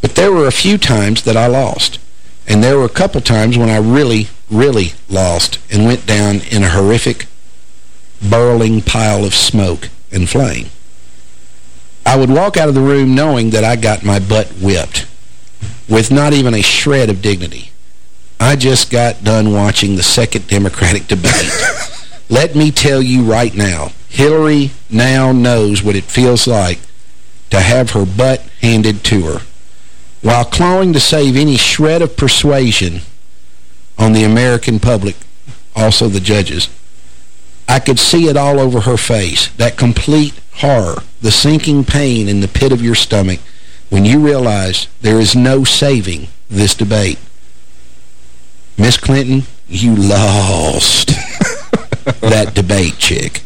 But there were a few times that I lost, and there were a couple times when I really, really lost and went down in a horrific, burling pile of smoke and flame. I would walk out of the room knowing that I got my butt whipped with not even a shred of dignity. I just got done watching the second Democratic debate. Let me tell you right now, Hillary now knows what it feels like to have her butt handed to her. While clawing to save any shred of persuasion on the American public, also the judges, I could see it all over her face, that complete horror, the sinking pain in the pit of your stomach when you realize there is no saving this debate. Miss Clinton, you lost that debate, chick.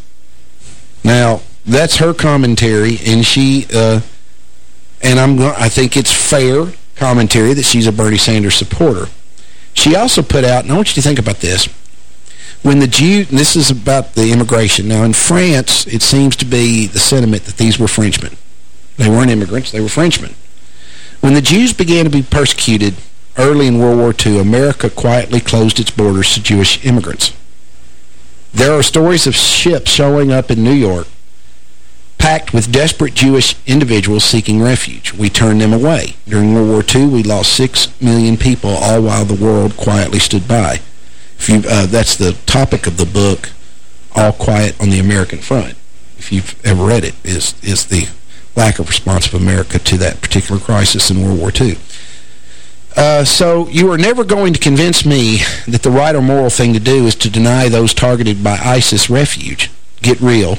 Now, that's her commentary, and she, uh, and I'm going, I think it's fair commentary that she's a Bernie Sanders supporter. She also put out, and I want you to think about this, when the Jew, this is about the immigration. Now, in France, it seems to be the sentiment that these were Frenchmen. They weren't immigrants, they were Frenchmen. When the Jews began to be persecuted early in World War II, America quietly closed its borders to Jewish immigrants. There are stories of ships showing up in New York packed with desperate Jewish individuals seeking refuge. We turned them away. During World War II, we lost six million people, all while the world quietly stood by. If you, uh, that's the topic of the book, All Quiet on the American Front. If you've ever read it, is is the lack of response of America to that particular crisis in World War II. Uh, so you are never going to convince me that the right or moral thing to do is to deny those targeted by ISIS refuge. Get real.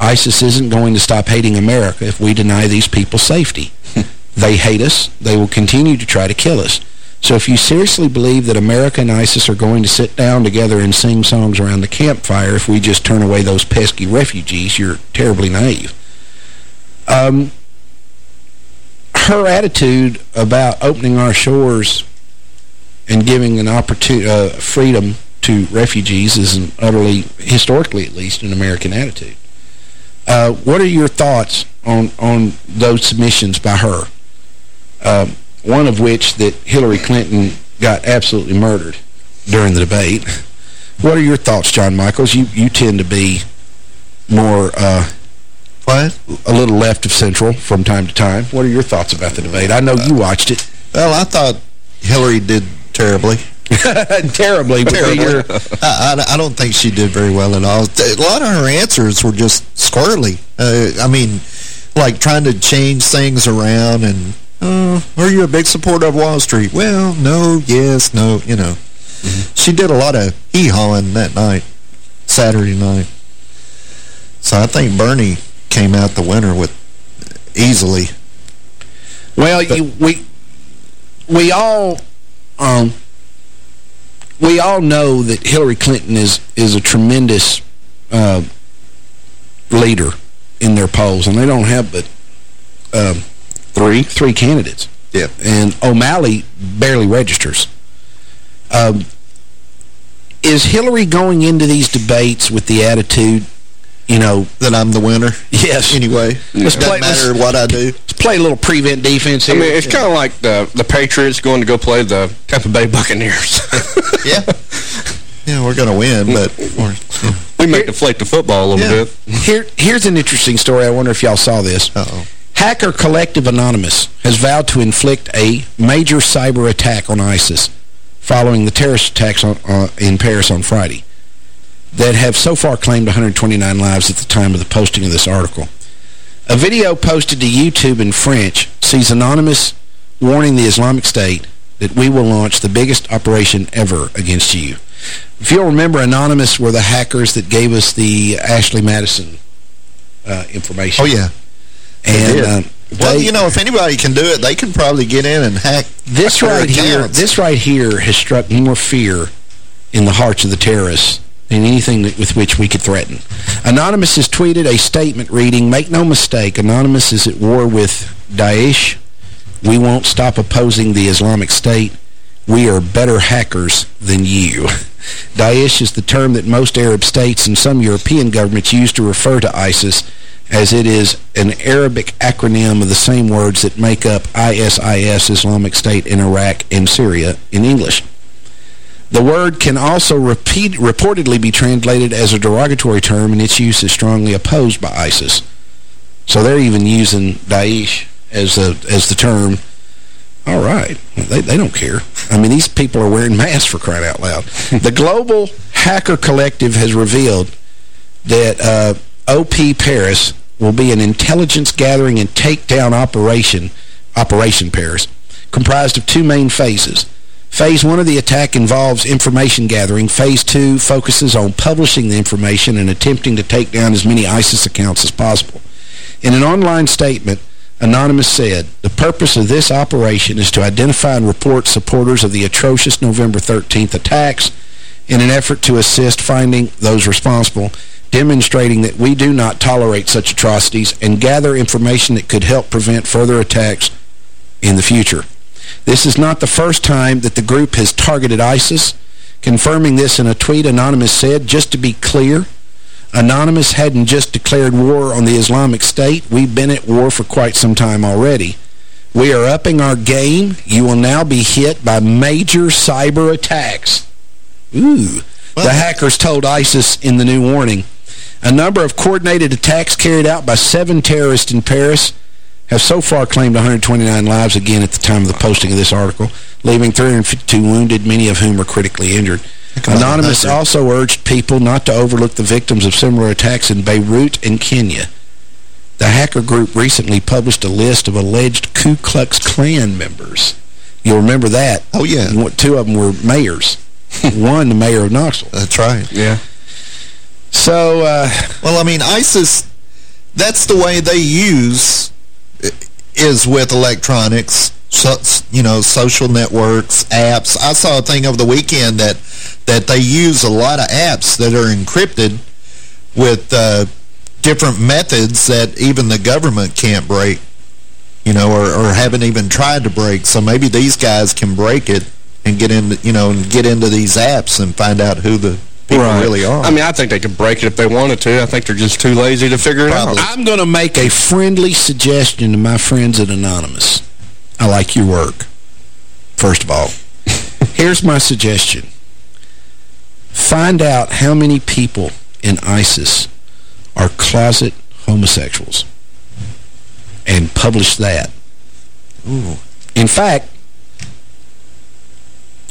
ISIS isn't going to stop hating America if we deny these people safety. they hate us. They will continue to try to kill us. So if you seriously believe that America and ISIS are going to sit down together and sing songs around the campfire if we just turn away those pesky refugees, you're terribly naive. Um, her attitude about opening our shores and giving an opportunity, uh, freedom to refugees is an utterly, historically at least, an American attitude. Uh, what are your thoughts on on those submissions by her? Uh, one of which that Hillary Clinton got absolutely murdered during the debate. What are your thoughts, John Michaels? You you tend to be more uh, what? a little left of central from time to time. What are your thoughts about the debate? I know you watched it. Well, I thought Hillary did terribly. terribly. terribly. I, I, I, don't think she did very well at all. A lot of her answers were just squirrely. Uh, I mean, like trying to change things around and, uh, are you a big supporter of Wall Street? Well, no, yes, no, you know. Mm -hmm. She did a lot of hee-hawing that night, Saturday night. So I think Bernie came out the winner with easily. Well, you, we we all um, we all know that Hillary Clinton is is a tremendous uh, leader in their polls, and they don't have but um, three three candidates. Yeah, and O'Malley barely registers. Um, is Hillary going into these debates with the attitude, you know... That I'm the winner? Yes. Anyway, let's play, matter what I do. Let's play a little prevent defense here. I mean, it's yeah. kind of like the, the Patriots going to go play the Tampa Bay Buccaneers. yeah. Yeah, we're going to win, but... Yeah. We make deflate the football a little yeah. bit. Here, Here's an interesting story. I wonder if y'all saw this. Uh-oh. Hacker Collective Anonymous has vowed to inflict a major cyber attack on ISIS following the terrorist attacks on, uh, in Paris on Friday that have so far claimed 129 lives at the time of the posting of this article. A video posted to YouTube in French sees Anonymous warning the Islamic State that we will launch the biggest operation ever against you. If you'll remember, Anonymous were the hackers that gave us the Ashley Madison uh, information. Oh, yeah. And uh, well, you know, if anybody can do it, they can probably get in and hack this right accounts. here. This right here has struck more fear in the hearts of the terrorists than anything with which we could threaten. Anonymous has tweeted a statement reading, Make no mistake, Anonymous is at war with Daesh. We won't stop opposing the Islamic State. We are better hackers than you. Daesh is the term that most Arab states and some European governments use to refer to ISIS as it is an Arabic acronym of the same words that make up ISIS, Islamic State in Iraq and Syria in English. The word can also repeat, reportedly be translated as a derogatory term, and its use is strongly opposed by ISIS. So they're even using Daesh as a, as the term. All right. They, they don't care. I mean, these people are wearing masks for crying out loud. the Global Hacker Collective has revealed that uh, OP Paris will be an intelligence gathering and takedown operation, Operation Paris, comprised of two main phases. Phase one of the attack involves information gathering. Phase two focuses on publishing the information and attempting to take down as many ISIS accounts as possible. In an online statement, Anonymous said, the purpose of this operation is to identify and report supporters of the atrocious November 13th attacks in an effort to assist finding those responsible demonstrating that we do not tolerate such atrocities and gather information that could help prevent further attacks in the future. This is not the first time that the group has targeted ISIS. Confirming this in a tweet, Anonymous said, just to be clear, Anonymous hadn't just declared war on the Islamic State. We've been at war for quite some time already. We are upping our game. You will now be hit by major cyber attacks. Ooh. Well, the hackers told ISIS in the new warning. A number of coordinated attacks carried out by seven terrorists in Paris have so far claimed 129 lives again at the time of the posting of this article, leaving 352 wounded, many of whom are critically injured. Anonymous also urged people not to overlook the victims of similar attacks in Beirut and Kenya. The hacker group recently published a list of alleged Ku Klux Klan members. You'll remember that. Oh, yeah. Two of them were mayors. One, the mayor of Knoxville. That's right. Yeah. So, uh, Well, I mean, ISIS, that's the way they use, is with electronics, so, you know, social networks, apps. I saw a thing over the weekend that that they use a lot of apps that are encrypted with uh, different methods that even the government can't break, you know, or, or haven't even tried to break. So maybe these guys can break it and get into, you know, and get into these apps and find out who the people right. really are. I mean, I think they could break it if they wanted to. I think they're just too lazy to figure it Probably. out. I'm going to make a friendly suggestion to my friends at Anonymous. I like your work, first of all. Here's my suggestion. Find out how many people in ISIS are closet homosexuals and publish that. Ooh. In fact,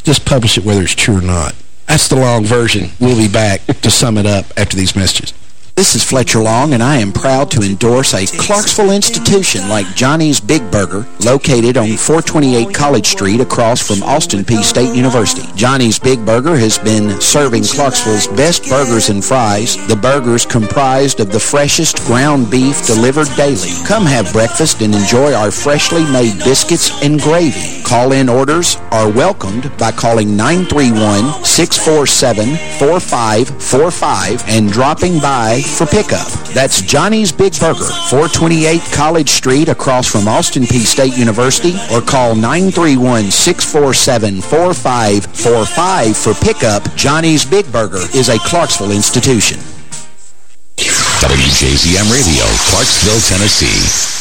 just publish it whether it's true or not. That's the long version. We'll be back to sum it up after these messages. This is Fletcher Long, and I am proud to endorse a Clarksville institution like Johnny's Big Burger, located on 428 College Street across from Austin Peay State University. Johnny's Big Burger has been serving Clarksville's best burgers and fries. The burgers comprised of the freshest ground beef delivered daily. Come have breakfast and enjoy our freshly made biscuits and gravy. Call-in orders are welcomed by calling 931-647-4545 and dropping by for pickup. That's Johnny's Big Burger, 428 College Street across from Austin Peay State University or call 931-647-4545 for pickup. Johnny's Big Burger is a Clarksville institution. WJZM Radio, Clarksville, Tennessee.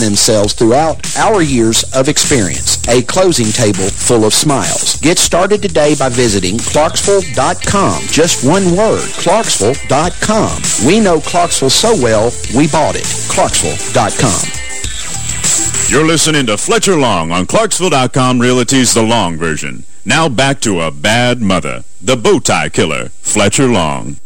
themselves throughout our years of experience. A closing table full of smiles. Get started today by visiting Clarksville.com. Just one word, Clarksville.com. We know Clarksville so well, we bought it. Clarksville.com. You're listening to Fletcher Long on Clarksville.com Realty's The Long Version. Now back to a bad mother, the bow tie killer, Fletcher Long.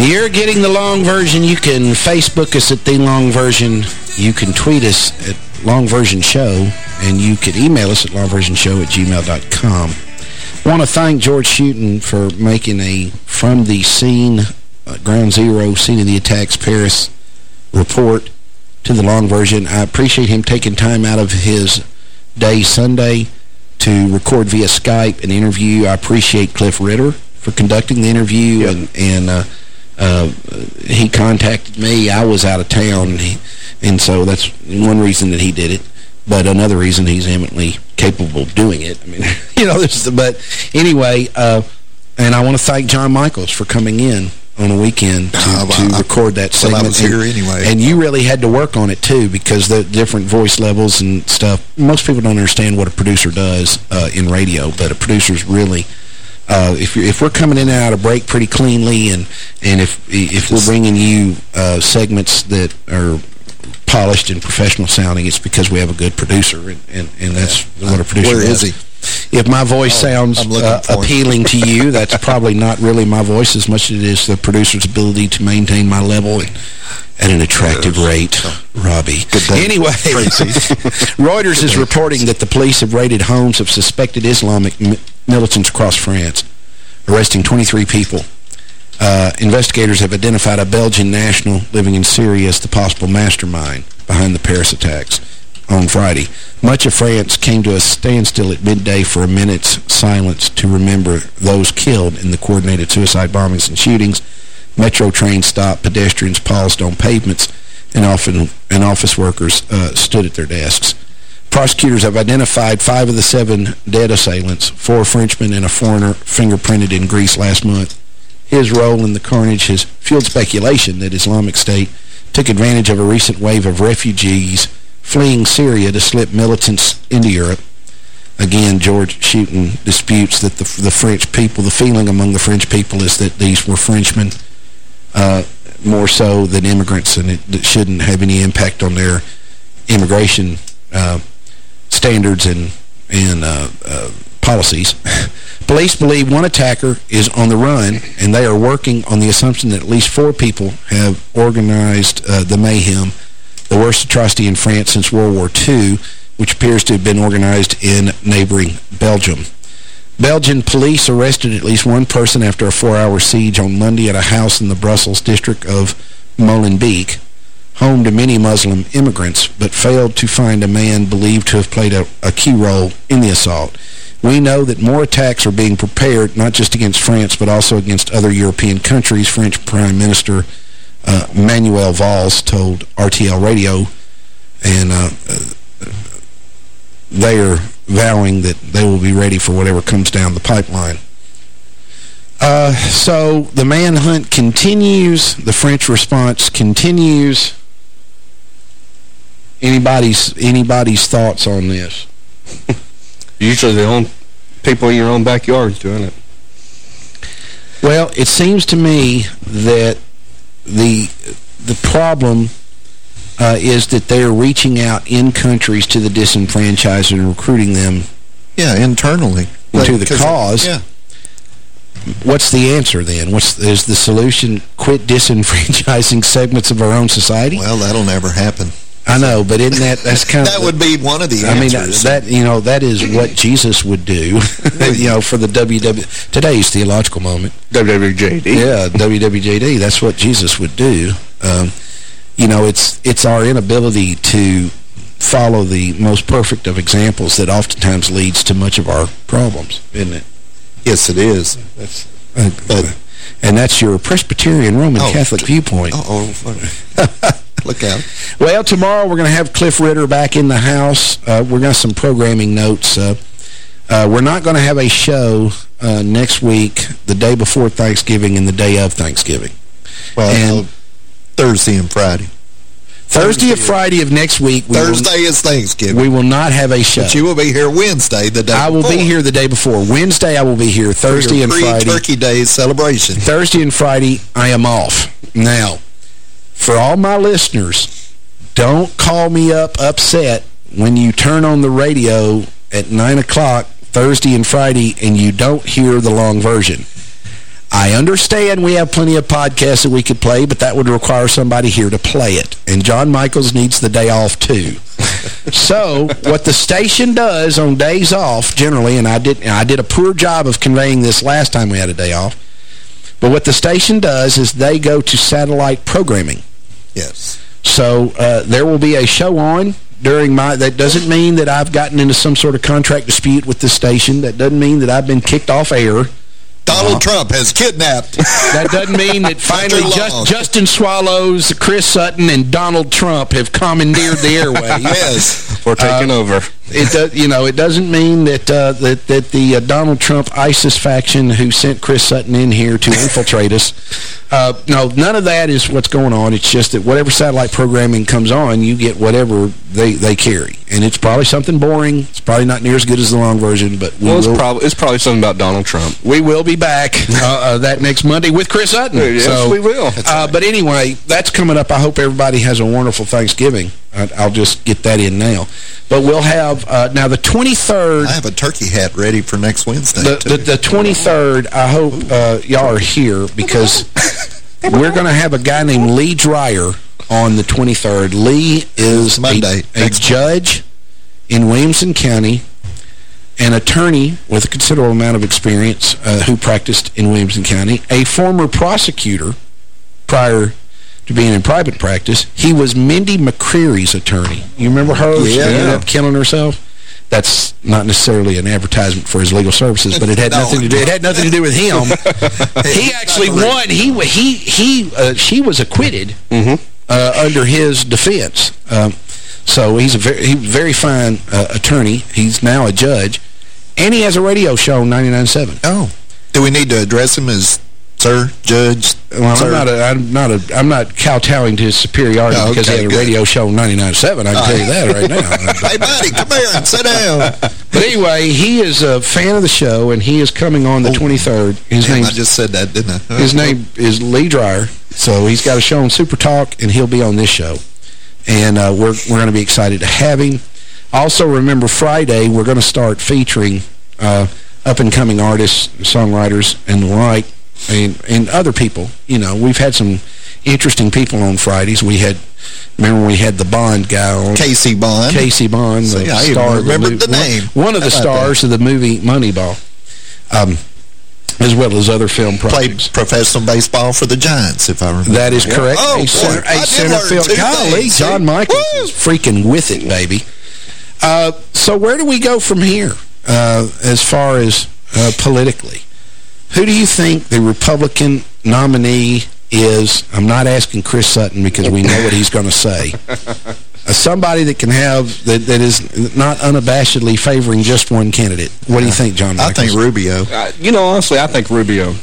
You're getting the long version. You can Facebook us at The Long Version. You can tweet us at Long Version Show. And you can email us at longversionshow at gmail.com. I want to thank George Shooten for making a From the Scene, uh, Ground Zero, Scene of the Attacks, Paris report to the long version. I appreciate him taking time out of his day Sunday to record via Skype an interview. I appreciate Cliff Ritter for conducting the interview yep. and, and uh, uh, he contacted me. I was out of town, and, he, and so that's one reason that he did it. But another reason he's eminently capable of doing it. I mean, you know, this but anyway, uh, and I want to thank John Michaels for coming in on a weekend to, uh, to I, record that segment. Well, I was here anyway. And you really had to work on it, too, because the different voice levels and stuff, most people don't understand what a producer does uh, in radio, but a producer's really uh, if if we're coming in and out of break pretty cleanly, and and if if we're bringing you uh, segments that are polished and professional sounding, it's because we have a good producer, and and, and that's yeah. what a producer Where is he? If my voice oh, sounds uh, appealing to you, that's probably not really my voice as much as it is the producer's ability to maintain my level at, at an attractive rate, Robbie. Anyway, Reuters is reporting that the police have raided homes of suspected Islamic militants across France, arresting 23 people. Uh, investigators have identified a Belgian national living in Syria as the possible mastermind behind the Paris attacks on Friday. Much of France came to a standstill at midday for a minute's silence to remember those killed in the coordinated suicide bombings and shootings. Metro trains stopped, pedestrians paused on pavements, and often and office workers uh, stood at their desks. Prosecutors have identified five of the seven dead assailants, four Frenchmen and a foreigner fingerprinted in Greece last month. His role in the carnage has fueled speculation that Islamic State took advantage of a recent wave of refugees fleeing Syria to slip militants into Europe. Again, George Shooten disputes that the, the French people, the feeling among the French people is that these were Frenchmen uh, more so than immigrants, and it, it, shouldn't have any impact on their immigration uh, standards and, and uh, uh, policies. Police believe one attacker is on the run, and they are working on the assumption that at least four people have organized uh, the mayhem, the worst atrocity in France since World War II, which appears to have been organized in neighboring Belgium. Belgian police arrested at least one person after a four-hour siege on Monday at a house in the Brussels district of Molenbeek home to many Muslim immigrants, but failed to find a man believed to have played a, a, key role in the assault. We know that more attacks are being prepared, not just against France, but also against other European countries. French Prime Minister uh, Manuel Valls told RTL Radio, and uh, they are vowing that they will be ready for whatever comes down the pipeline. Uh, so the manhunt continues. The French response continues anybody's anybody's thoughts on this? Usually the own people in your own backyards doing it. Well, it seems to me that the the problem uh, is that they are reaching out in countries to the disenfranchised and recruiting them Yeah, internally. into the cause. Yeah. What's the answer then? What's is the solution? Quit disenfranchising segments of our own society. Well, that'll never happen. I know, but isn't that that's kind of That would be one of the I mean, answers. that, you know, that is what Jesus would do, you know, for the WW, today's theological moment. WWJD. Yeah, WWJD, that's what Jesus would do. Um, you know, it's it's our inability to follow the most perfect of examples that oftentimes leads to much of our problems, isn't it? yes, it is. That's, uh, and that's your Presbyterian Roman Oh, Catholic viewpoint. Uh-oh. Look out. Well, tomorrow we're going to have Cliff Ritter back in the house. Uh, we're going to have some programming notes. Uh, uh, we're not going to have a show uh, next week, the day before Thanksgiving and the day of Thanksgiving. Well, And- Thursday and Friday. Thursday or Friday of next week, we Thursday is Thanksgiving. We will not have a show. But you will be here Wednesday, the day I will before. be here the day before. Wednesday, I will be here. Thursday and Friday. Turkey Day celebration. Thursday and Friday, I am off. Now, for all my listeners, don't call me up upset when you turn on the radio at 9 o'clock Thursday and Friday and you don't hear the long version. I understand we have plenty of podcasts that we could play, but that would require somebody here to play it. And John Michaels needs the day off, too. so, what the station does on days off, generally, and I did, I did a poor job of conveying this last time we had a day off, but what the station does is they go to satellite programming. Yes. So uh, there will be a show on during my... That doesn't mean that I've gotten into some sort of contract dispute with the station. That doesn't mean that I've been kicked off air. Donald Trump has kidnapped. That doesn't mean that finally just, Justin Swallows, Chris Sutton, and Donald Trump have commandeered the airways. yes. We're taking over. It does, you know, it doesn't mean that uh, that that the uh, Donald Trump ISIS faction who sent Chris Sutton in here to infiltrate us. Uh, no, none of that is what's going on. It's just that whatever satellite programming comes on, you get whatever they they carry, and it's probably something boring. It's probably not near as good as the long version, but we Well, it's, will prob it's probably something about Donald Trump. we will be back uh, uh, that next Monday with Chris Sutton. Yes, so, we will. Uh, but anyway, that's coming up. I hope everybody has a wonderful Thanksgiving. I'll just get that in now. But we'll have, uh, now the 23rd... I have a turkey hat ready for next Wednesday, The, the, the 23rd, I hope uh, y'all are here because we're going to have a guy named Lee Dreyer on the 23rd. Lee is Monday, a, a judge in Williamson County, an attorney with a considerable amount of experience uh, who practiced in Williamson County, a former prosecutor prior to being in private practice. He was Mindy McCready's attorney. You remember her? She Yeah. ended up killing herself. That's not necessarily an advertisement for his legal services, but it had No. nothing to do. It had nothing to do with him. he actually won. He he he. Uh, she was acquitted uh, under his defense. Um, so he's a very he, very fine uh, attorney. He's now a judge, and he has a radio show on 99.7. Oh. Do we need to address him as sir, judge, Well, sir? I'm not a, I'm not a, I'm not kowtowing to his superiority Oh, because he had a good. radio show on 99.7. I can tell you that right now. hey, buddy, come here and sit down. But anyway, he is a fan of the show, and he is coming on the 23rd. His Damn, I just said that, didn't I? His name is Lee Dreyer. So he's got a show on Super Talk, and he'll be on this show. And uh, we're, we're going to be excited to have him. Also, remember, Friday, we're going to start featuring uh, up-and-coming artists, songwriters, and the like, and, and other people. You know, we've had some interesting people on Fridays. We had, remember we had the Bond guy on. Casey Bond. Casey Bond, the See, I star of the the name. One, one of the stars of the movie Moneyball. Um, as well as other film Played professional baseball for the Giants, if I remember. That is correct. Oh, a boy, center, a did center learn field. two Golly, things. John Michaels Woo! is freaking with it, baby. Uh, so where do we go from here uh, as far as uh, politically? Who do you think the Republican nominee is? I'm not asking Chris Sutton because we know what he's going to say. Uh, somebody that can have, that, that is not unabashedly favoring just one candidate. What do you think, John I think Rubio. Uh, you know, honestly, I think Rubio.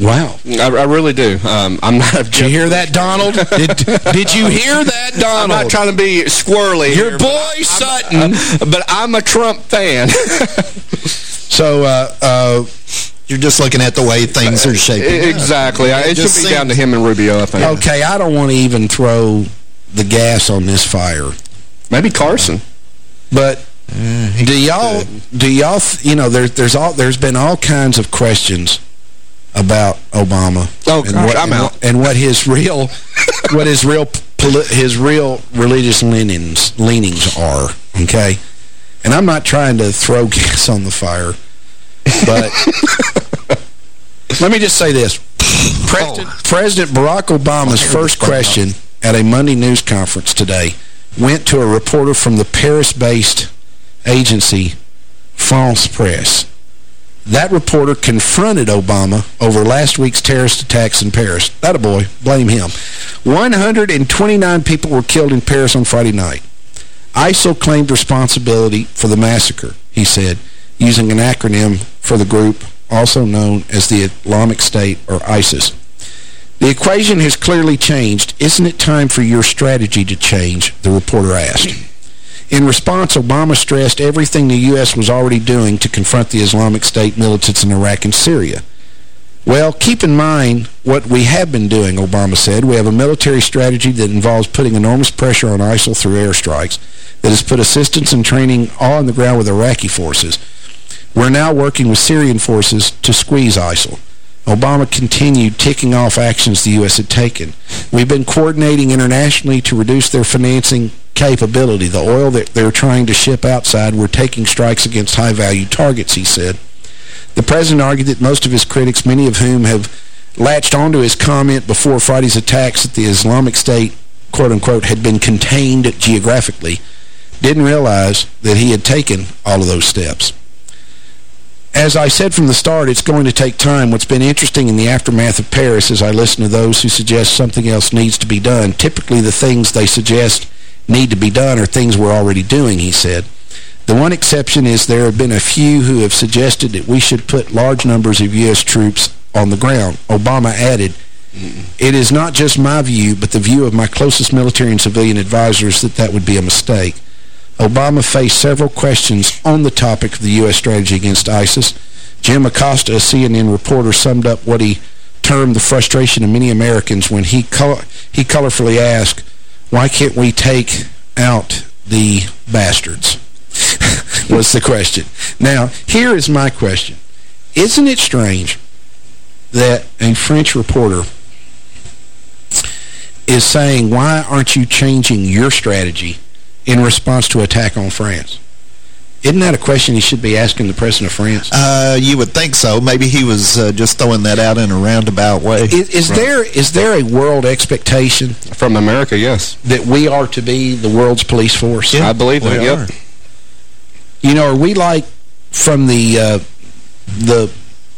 Wow. I, I really do. Um, I'm not. Did you hear that, Donald? Did, did you hear that, Donald? I'm not trying to be squirrely. Your here, boy but Sutton. I, but I'm a Trump fan. So, uh, uh, You're just looking at the way things are shaping up. exactly. I, it should just be down to him and Rubio, I think. okay, I don't want to even throw the gas on this fire, Maybe Carson. but do y'all, do y'all, you know, there, there's all, there's been all kinds of questions about Obama. Oh, and gosh, what, I'm and, out. what- and what his real, what his real, his real religious leanings, leanings are, okay? And I'm not trying to throw gas on the fire, but let me just say this. President, oh. President Barack Obama's first question at a Monday news conference today went to a reporter from the Paris-based agency France-Presse. That reporter confronted Obama over last week's terrorist attacks in Paris. That a boy. Blame him. 129 people were killed in Paris on Friday night. ISIL claimed responsibility for the massacre, he said, using an acronym for the group also known as the Islamic State or ISIS. The equation has clearly changed. Isn't it time for your strategy to change? The reporter asked. In response, Obama stressed everything the U.S. was already doing to confront the Islamic State militants in Iraq and Syria. Well, keep in mind what we have been doing, Obama said. We have a military strategy that involves putting enormous pressure on ISIL through airstrikes, that has put assistance and training on the ground with Iraqi forces. We're now working with Syrian forces to squeeze ISIL. Obama continued ticking off actions the U.S. had taken. We've been coordinating internationally to reduce their financing capability. The oil that they're trying to ship outside, we're taking strikes against high-value targets, he said. The president argued that most of his critics, many of whom have latched onto his comment before Friday's attacks that the Islamic State, quote-unquote, had been contained geographically, didn't realize that he had taken all of those steps. As I said from the start, it's going to take time. What's been interesting in the aftermath of Paris is I listen to those who suggest something else needs to be done. Typically, the things they suggest need to be done are things we're already doing, he said. The one exception is there have been a few who have suggested that we should put large numbers of U.S. troops on the ground. Obama added, it is not just my view, but the view of my closest military and civilian advisors that that would be a mistake. Obama faced several questions on the topic of the U.S. strategy against ISIS. Jim Acosta, a CNN reporter, summed up what he termed the frustration of many Americans when he, he colorfully asked, why can't we take out the bastards? was the question. Now, here is my question. Isn't it strange that a French reporter is saying, why aren't you changing your strategy in response to attack on France? Isn't that a question he should be asking the president of France? Uh, you would think so. Maybe he was uh, just throwing that out in a roundabout way. Is, is there is there a world expectation from America? Yes, that we are to be the world's police force. I believe that. Yep. You know, are we like from the uh, the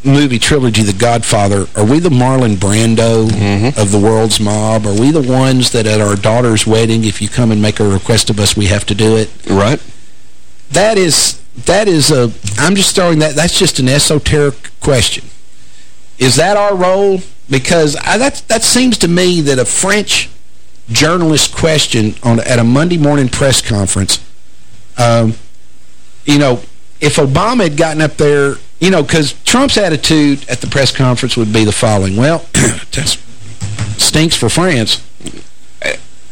movie trilogy, The Godfather? Are we the Marlon Brando Mm-hmm. of the world's mob? Are we the ones that at our daughter's wedding, if you come and make a request of us, we have to do it? Right. That is that is a. I'm just throwing that. That's just an esoteric question. Is that our role? Because I, that that seems to me that a French journalist question on at a Monday morning press conference. Um, you know, if Obama had gotten up there, you know, because Trump's attitude at the press conference would be the following: Well, that stinks for France.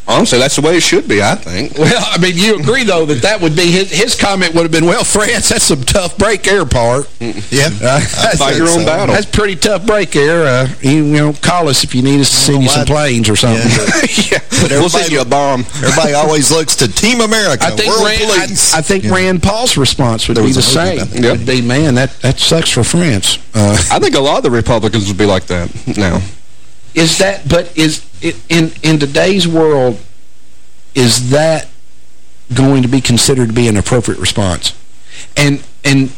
Honestly, that's the way it should be, I think. Well, I mean, you agree, though, that that would be his, his comment would have been, well, France, that's some tough break air part. Yeah. Uh, Fight your own battle. That's pretty tough break air. Uh, you, you know, call us if you need us to send you some planes or something. yeah. But we'll send you a bomb. Everybody always looks to Team America, I think, World Rand, I, Police. I think Yeah. Rand Paul's response would There be the same. about that. Yep. Would be, man, that, that sucks for France. Uh, I think a lot of the Republicans would be like that now. Is that, but is, it, in, in today's world, is that going to be considered to be an appropriate response? And, and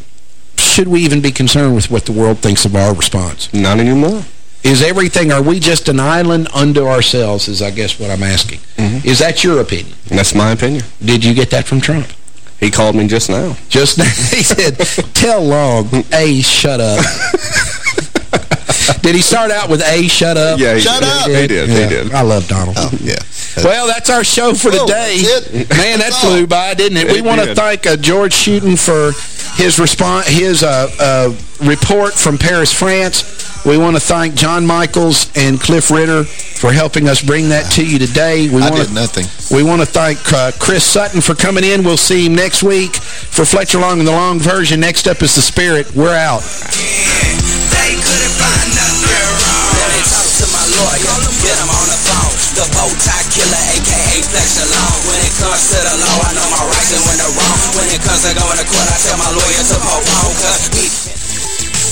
should we even be concerned with what the world thinks of our response? Not anymore. Is everything, are we just an island unto ourselves, is I guess what I'm asking. Mm-hmm. Is that your opinion? That's my opinion. Did you get that from Trump? He called me just now. Just now, he said, tell Long, A, shut up. did he start out with A, shut up? Yeah, he Shut did. up! He did. Yeah, He did. I love Donald. Oh, yeah. Well, that's our show for Oh, today. that's? Man, that That's all. flew by, didn't it? we want to thank uh, George Shooten for his response, his uh, uh, report from Paris, France. We want to thank John Michaels and Cliff Ritter for helping us bring that to you today. We I wanna, did nothing. We want to thank uh, Chris Sutton for coming in. We'll see him next week for Fletcher Long and the Long version. Next up is The Spirit. We're out. Nothing wrong. Let to my lawyer, get him on the phone. The bow tie killer, aka Flex Alone. When it comes to the law, I know my rights and when they're wrong. When it comes to going to court, I tell my lawyer to wrong. Cause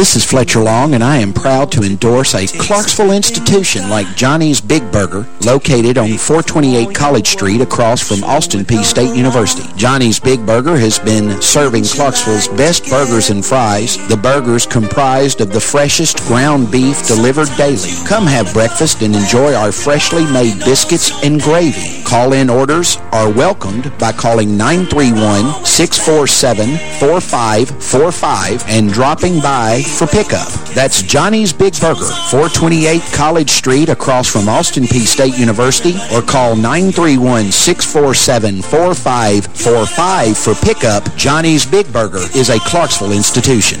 This is Fletcher Long, and I am proud to endorse a Clarksville institution like Johnny's Big Burger, located on 428 College Street across from Austin Peay State University. Johnny's Big Burger has been serving Clarksville's best burgers and fries. The burgers comprised of the freshest ground beef delivered daily. Come have breakfast and enjoy our freshly made biscuits and gravy. Call-in orders are welcomed by calling 931-647-4545 and dropping by for pickup. That's Johnny's Big Burger, 428 College Street across from Austin Peay State University or call 931-647-4545 for pickup. Johnny's Big Burger is a Clarksville institution.